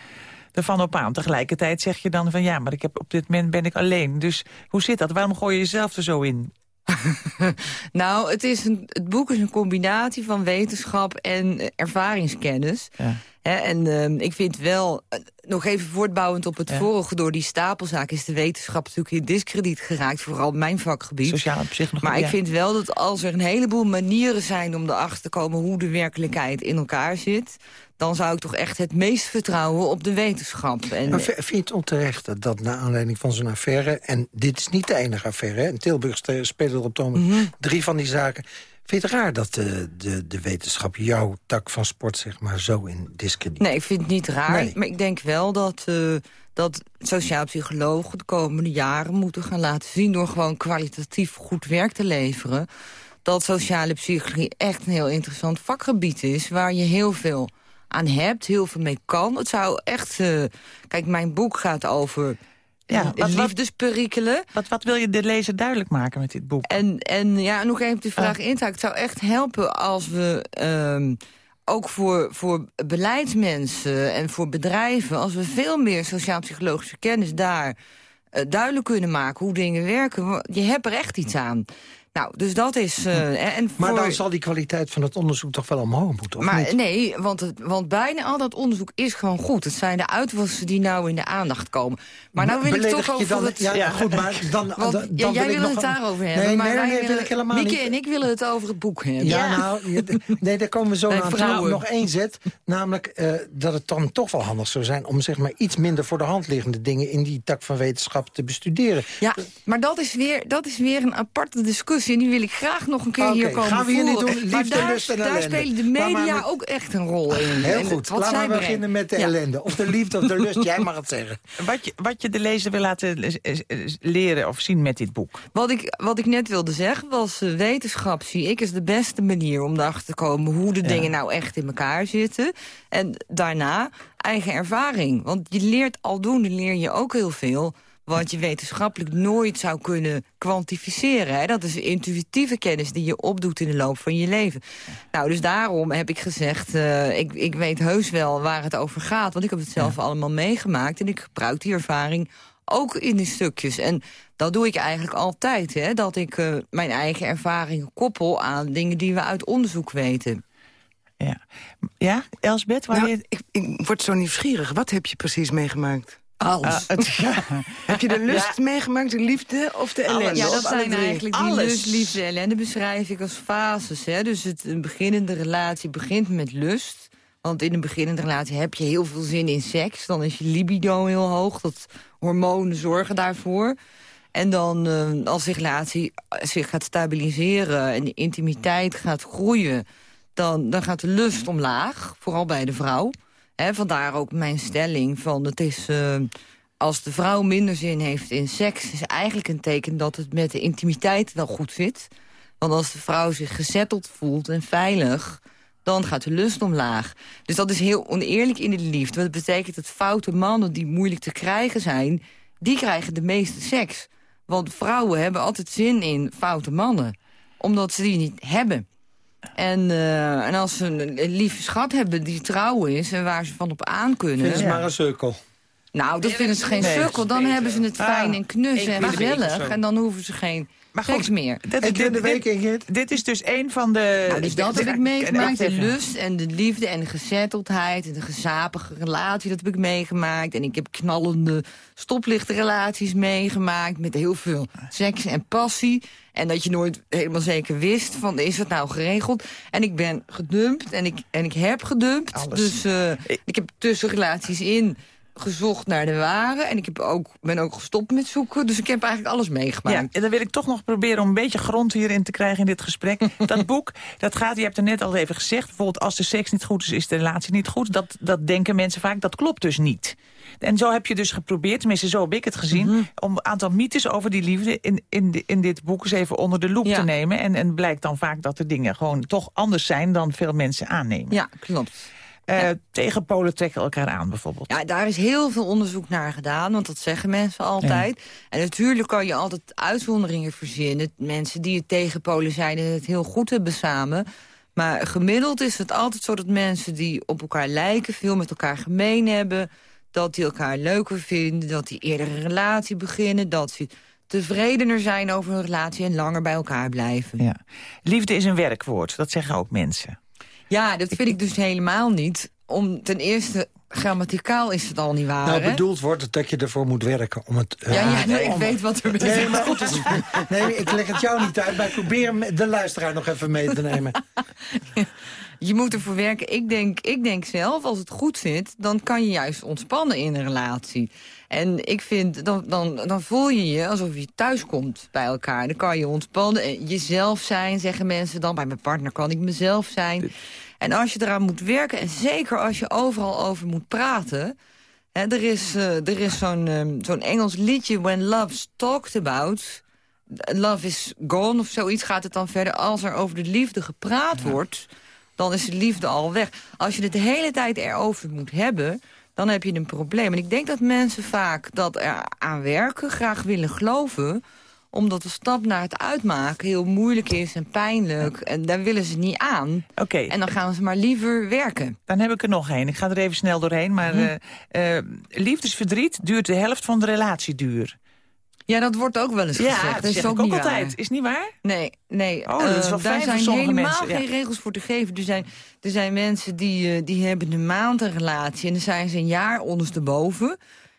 ervan op aan. Tegelijkertijd zeg je dan van ja, maar ik heb, op dit moment ben ik alleen. Dus hoe zit dat? Waarom gooi je jezelf er zo in? nou, het, is een, het boek is een combinatie van wetenschap en ervaringskennis. Ja. En uh, ik vind wel, uh, nog even voortbouwend op het ja. vorige... door die stapelzaak is de wetenschap natuurlijk in discrediet geraakt. Vooral mijn vakgebied. Sociaal op zich nog Maar ik vind wel dat als er een heleboel manieren zijn... om erachter te komen hoe de werkelijkheid in elkaar zit dan zou ik toch echt het meest vertrouwen op de wetenschap. En, maar vind je het onterecht dat na aanleiding van zo'n affaire... en dit is niet de enige affaire, in Tilburg spelen er op mm -hmm. drie van die zaken... Vind je het raar dat de, de, de wetenschap jouw tak van sport zeg maar, zo in discrediet? Nee, ik vind het niet raar. Nee. Maar ik denk wel dat, uh, dat sociaal psychologen de komende jaren moeten gaan laten zien... door gewoon kwalitatief goed werk te leveren... dat sociale psychologie echt een heel interessant vakgebied is... waar je heel veel aan hebt, heel veel mee kan. Het zou echt... Uh, kijk, mijn boek gaat over ja, wat, liefdesperikelen. Wat, wat wil je de lezer duidelijk maken met dit boek? En, en ja, nog even de vraag uh. in te Het zou echt helpen als we... Um, ook voor, voor beleidsmensen en voor bedrijven... als we veel meer sociaal-psychologische kennis daar uh, duidelijk kunnen maken... hoe dingen werken. Je hebt er echt iets aan. Nou, dus dat is... Uh, en maar dan zal die kwaliteit van het onderzoek toch wel omhoog moeten, of maar, niet? Nee, want, het, want bijna al dat onderzoek is gewoon goed. Het zijn de uitwassen die nou in de aandacht komen. Maar nou wil ik toch over dan, het... Ja, ja, goed, maar dan, want, dan, ja, jij wil, wil het daarover hebben. Nee, maar nee, nee, wij, wil ik helemaal Mieke niet. en ik willen het over het boek hebben. Ja, nou, nee, daar komen we zo vrouwen. toe. Nog één zet, namelijk uh, dat het dan toch wel handig zou zijn... om zeg maar iets minder voor de hand liggende dingen... in die tak van wetenschap te bestuderen. Ja, maar dat is weer, dat is weer een aparte discussie. En die wil ik graag nog een keer hier komen gaan we hier niet doen? Maar Liefde, daar, lust en daar ellende. spelen de media maar- ook echt een rol in. Heel goed, wat laten we brengen. beginnen met de Ja. ellende. Of de liefde of de lust, jij mag het zeggen. Wat je, wat je de lezer wil laten eh, eh, leren of zien met dit boek. Wat ik, wat ik net wilde zeggen was, eh, wetenschap zie ik is de beste manier om erachter te komen hoe de Ja. dingen nou echt in elkaar zitten. En daarna eigen ervaring. Want je leert aldoende leer je ook heel veel wat je wetenschappelijk nooit zou kunnen kwantificeren. Hè? Dat is intuïtieve kennis die je opdoet in de loop van je leven. Nou, dus daarom heb ik gezegd, eh, ik, ik weet heus wel waar het over gaat. Want ik heb het zelf allemaal meegemaakt. En ik gebruik die ervaring ook in die stukjes. En dat doe ik eigenlijk altijd. Hè? Dat ik eh, mijn eigen ervaringen koppel aan dingen die we uit onderzoek weten. Ja, ja Elsbeth? Waar Nou, je... ik, ik word zo nieuwsgierig. Wat heb je precies meegemaakt? Alles. Ah, het- ja. Heb je de lust meegemaakt, de liefde of de ellende? Ja, dat zijn eigenlijk die Alles. lust, liefde, ellende beschrijf ik als fases. Hè? Dus het, een beginnende relatie begint met lust. Want in een beginnende relatie heb je heel veel zin in seks. Dan is je libido heel hoog. Dat hormonen zorgen daarvoor. En dan eh, als de relatie zich gaat stabiliseren en de intimiteit gaat groeien... dan, dan gaat de lust omlaag, vooral bij de vrouw. Hè, vandaar ook mijn stelling van het is... eh, als de vrouw minder zin heeft in seks... is eigenlijk een teken dat het met de intimiteit wel goed zit. Want als de vrouw zich gezetteld voelt en veilig... dan gaat de lust omlaag. Dus dat is heel oneerlijk in de liefde. Dat betekent dat foute mannen die moeilijk te krijgen zijn... die krijgen de meeste seks. Want vrouwen hebben altijd zin in foute mannen. Omdat ze die niet hebben. En, eh, en als ze een, een lieve schat hebben die trouw is... en waar ze van op aan kunnen... Vind ze maar een cirkel. Nou, dat vinden ze geen Nee, sukkel. Dan hebben ze het fijn en knus en gezellig. En dan hoeven ze geen Maar goed, meer. Dat, de dit- week, dit, dit is dus een van de... Nou, dus dat heb ik meegemaakt. De lust en de liefde en de gezetteldheid en de gezapige relatie, dat heb ik meegemaakt. En ik heb knallende stoplichtrelaties meegemaakt met heel veel seks en passie. En dat je nooit helemaal zeker wist van, is het nou geregeld? En ik ben gedumpt en ik, en ik heb gedumpt. Alles. Dus eh, ik heb tussenrelaties in gezocht naar de ware. En ik heb ook, ben ook gestopt met zoeken. Dus ik heb eigenlijk alles meegemaakt. Ja, en dan wil ik toch nog proberen om een beetje grond hierin te krijgen in dit gesprek. dat boek, dat gaat, je hebt er net al even gezegd... bijvoorbeeld als de seks niet goed is, is de relatie niet goed. Dat, dat denken mensen vaak, dat klopt dus niet. En zo heb je dus geprobeerd, tenminste zo heb ik het gezien... Mhm. om een aantal mythes over die liefde in, in, in dit boek eens even onder de loep Ja. te nemen. En, en blijkt dan vaak dat de dingen gewoon toch anders zijn... dan veel mensen aannemen. Ja, klopt. Eh, Tegenpolen trekken elkaar aan bijvoorbeeld. Ja, daar is heel veel onderzoek naar gedaan, want dat zeggen mensen altijd. En natuurlijk kan je altijd uitzonderingen verzinnen. Mensen die het tegenpolen zijn en het heel goed hebben samen. Maar gemiddeld is het altijd zo dat mensen die op elkaar lijken... veel met elkaar gemeen hebben, dat die elkaar leuker vinden... dat die eerder een relatie beginnen, dat ze tevredener zijn over hun relatie... en langer bij elkaar blijven. Ja. Liefde is een werkwoord, dat zeggen ook mensen. Ja, dat vind ik dus helemaal niet. Om, ten eerste, grammaticaal is het al niet waar, Nou, bedoeld wordt het dat je ervoor moet werken. Om het, Ja, ja, nee, ik weet wat er Nee, met maar goed is. Nee, ik leg het jou niet uit, maar ik probeer de luisteraar nog even mee te nemen. Je moet ervoor werken. Ik denk, ik denk zelf, als het goed zit, dan kan je juist ontspannen in een relatie. En ik vind, dan, dan, dan voel je je alsof je thuis komt bij elkaar. Dan kan je ontspannen en jezelf zijn, zeggen mensen dan. Bij mijn partner kan ik mezelf zijn. En als je eraan moet werken, en zeker als je overal over moet praten... Hè, er is, eh, er is zo'n ehm, zo'n Engels liedje, When Love's Talked About... Love is gone of zoiets gaat het dan verder. Als er over de liefde gepraat wordt, dan is de liefde al weg. Als je het de hele tijd erover moet hebben, dan heb je een probleem. En ik denk dat mensen vaak dat er aan werken, graag willen geloven omdat de stap naar het uitmaken heel moeilijk is en pijnlijk. En daar willen ze niet aan. Oké. En dan gaan ze maar liever werken. Dan heb ik er nog één. Ik ga er even snel doorheen. Maar Hm. eh, eh, liefdesverdriet duurt de helft van de relatieduur. Ja, dat wordt ook wel eens Ja, gezegd. dat is ook niet altijd. waar. Is niet waar? Nee, nee. Oh, dat is eh, wel daar zijn helemaal mensen, ja. geen regels voor te geven. Er zijn, er zijn mensen die, eh, die hebben een maand een relatie... en dan zijn ze een jaar ondersteboven.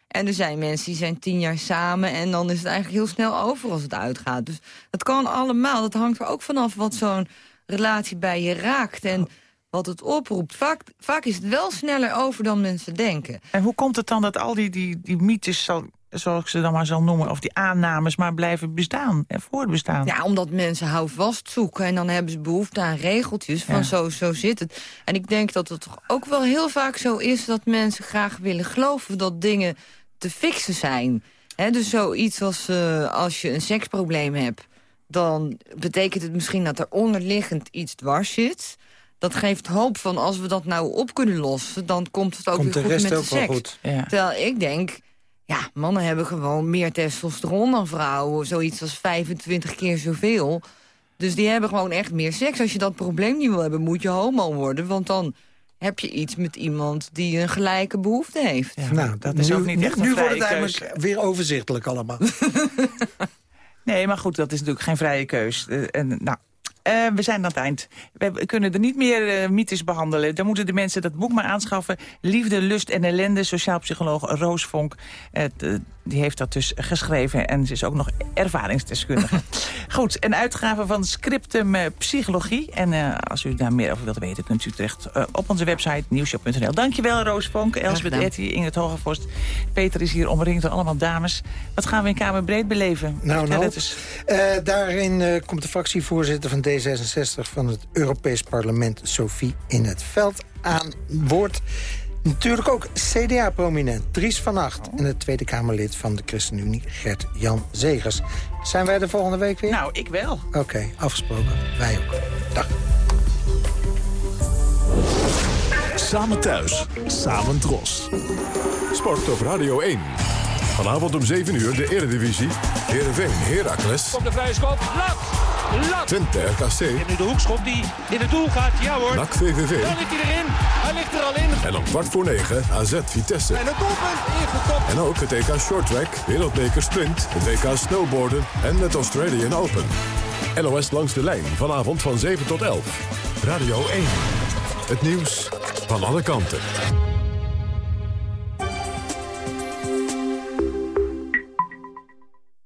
En er zijn mensen die zijn tien jaar samen... en dan is het eigenlijk heel snel over als het uitgaat. Dus dat kan allemaal. Dat hangt er ook vanaf wat zo'n relatie bij je raakt... en wat het oproept. Vaak, vaak is het wel sneller over dan mensen denken. En hoe komt het dan dat al die, die, die mythes, zal, zoals ik ze dan maar zal noemen... of die aannames maar blijven bestaan en voortbestaan? Ja, omdat mensen houvast zoeken en dan hebben ze behoefte aan regeltjes van Ja. zo, zo zit het. En ik denk dat het toch ook wel heel vaak zo is dat mensen graag willen geloven dat dingen te fixen zijn. Hè, dus zoiets als eh, als je een seksprobleem hebt, dan betekent het misschien dat er onderliggend iets dwars zit. Dat geeft hoop van als we dat nou op kunnen lossen, dan komt het ook Komt weer de goed rest met ook de wel seks. goed. Ja. Terwijl ik denk, ja, mannen hebben gewoon meer testosteron dan vrouwen. Zoiets als 25 keer zoveel. Dus die hebben gewoon echt meer seks. Als je dat probleem niet wil hebben, moet je homo worden. Want dan heb je iets met iemand die een gelijke behoefte heeft. nou, dat is nu, ook niet nu- echt een Nu wordt het eigenlijk weer overzichtelijk allemaal. Nee, maar goed, dat is natuurlijk geen vrije keus. Eh, en, nou, eh, we zijn aan het eind. We kunnen er niet meer eh, mythes behandelen. Dan moeten de mensen dat boek maar aanschaffen. Liefde, lust en ellende. Sociaal psycholoog Roos Vonk. eh, die heeft dat dus geschreven. En ze is ook nog ervaringsdeskundige. Goed, een uitgave van Scriptum eh, Psychologie. En eh, als u daar meer over wilt weten... kunt u terecht eh, op onze website nieuwshow.nl. Dankjewel, Roos Vonk, Elsbeth. Etty, Ingrid Hogevorst. Peter is hier omringd door allemaal dames. Wat gaan we in Kamerbreed beleven? Nou, nou. Eh, daarin eh, komt de fractievoorzitter van D66 van het Europees Parlement, Sophie in het Veld, aan woord. Natuurlijk ook CDA-prominent Dries van Acht... en het Tweede Kamerlid van de ChristenUnie, Gert-Jan Zegers. Zijn wij de volgende week weer? Nou, ik wel. Oké, afgesproken. Wij ook. Dag. Samen thuis, samen dros. Sport op Radio 1. Vanavond om 7 uur de Eredivisie. Heerenveen, Heracles. Op de vrije schop. Lat! Lat! Twente, RKC. En nu de hoekschop die in het doel gaat. Ja hoor. NAC, VVV. Dan ligt hij erin. Hij ligt er al in. En om kwart voor 9 AZ, Vitesse. En het doelpunt ingekopt. En ook het EK Shorttrack, Wereldbeker Sprint, het WK Snowboarden en het Australian Open. LOS langs de lijn, vanavond van 7 tot 11. Radio 1. Het nieuws van alle kanten.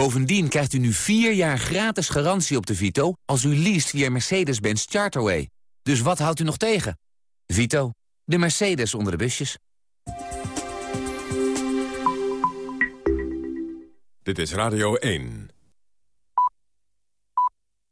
Bovendien krijgt u nu vier jaar gratis garantie op de Vito... als u leest via Mercedes-Benz Charterway. Dus wat houdt u nog tegen? Vito, de Mercedes onder de busjes. Dit is Radio 1.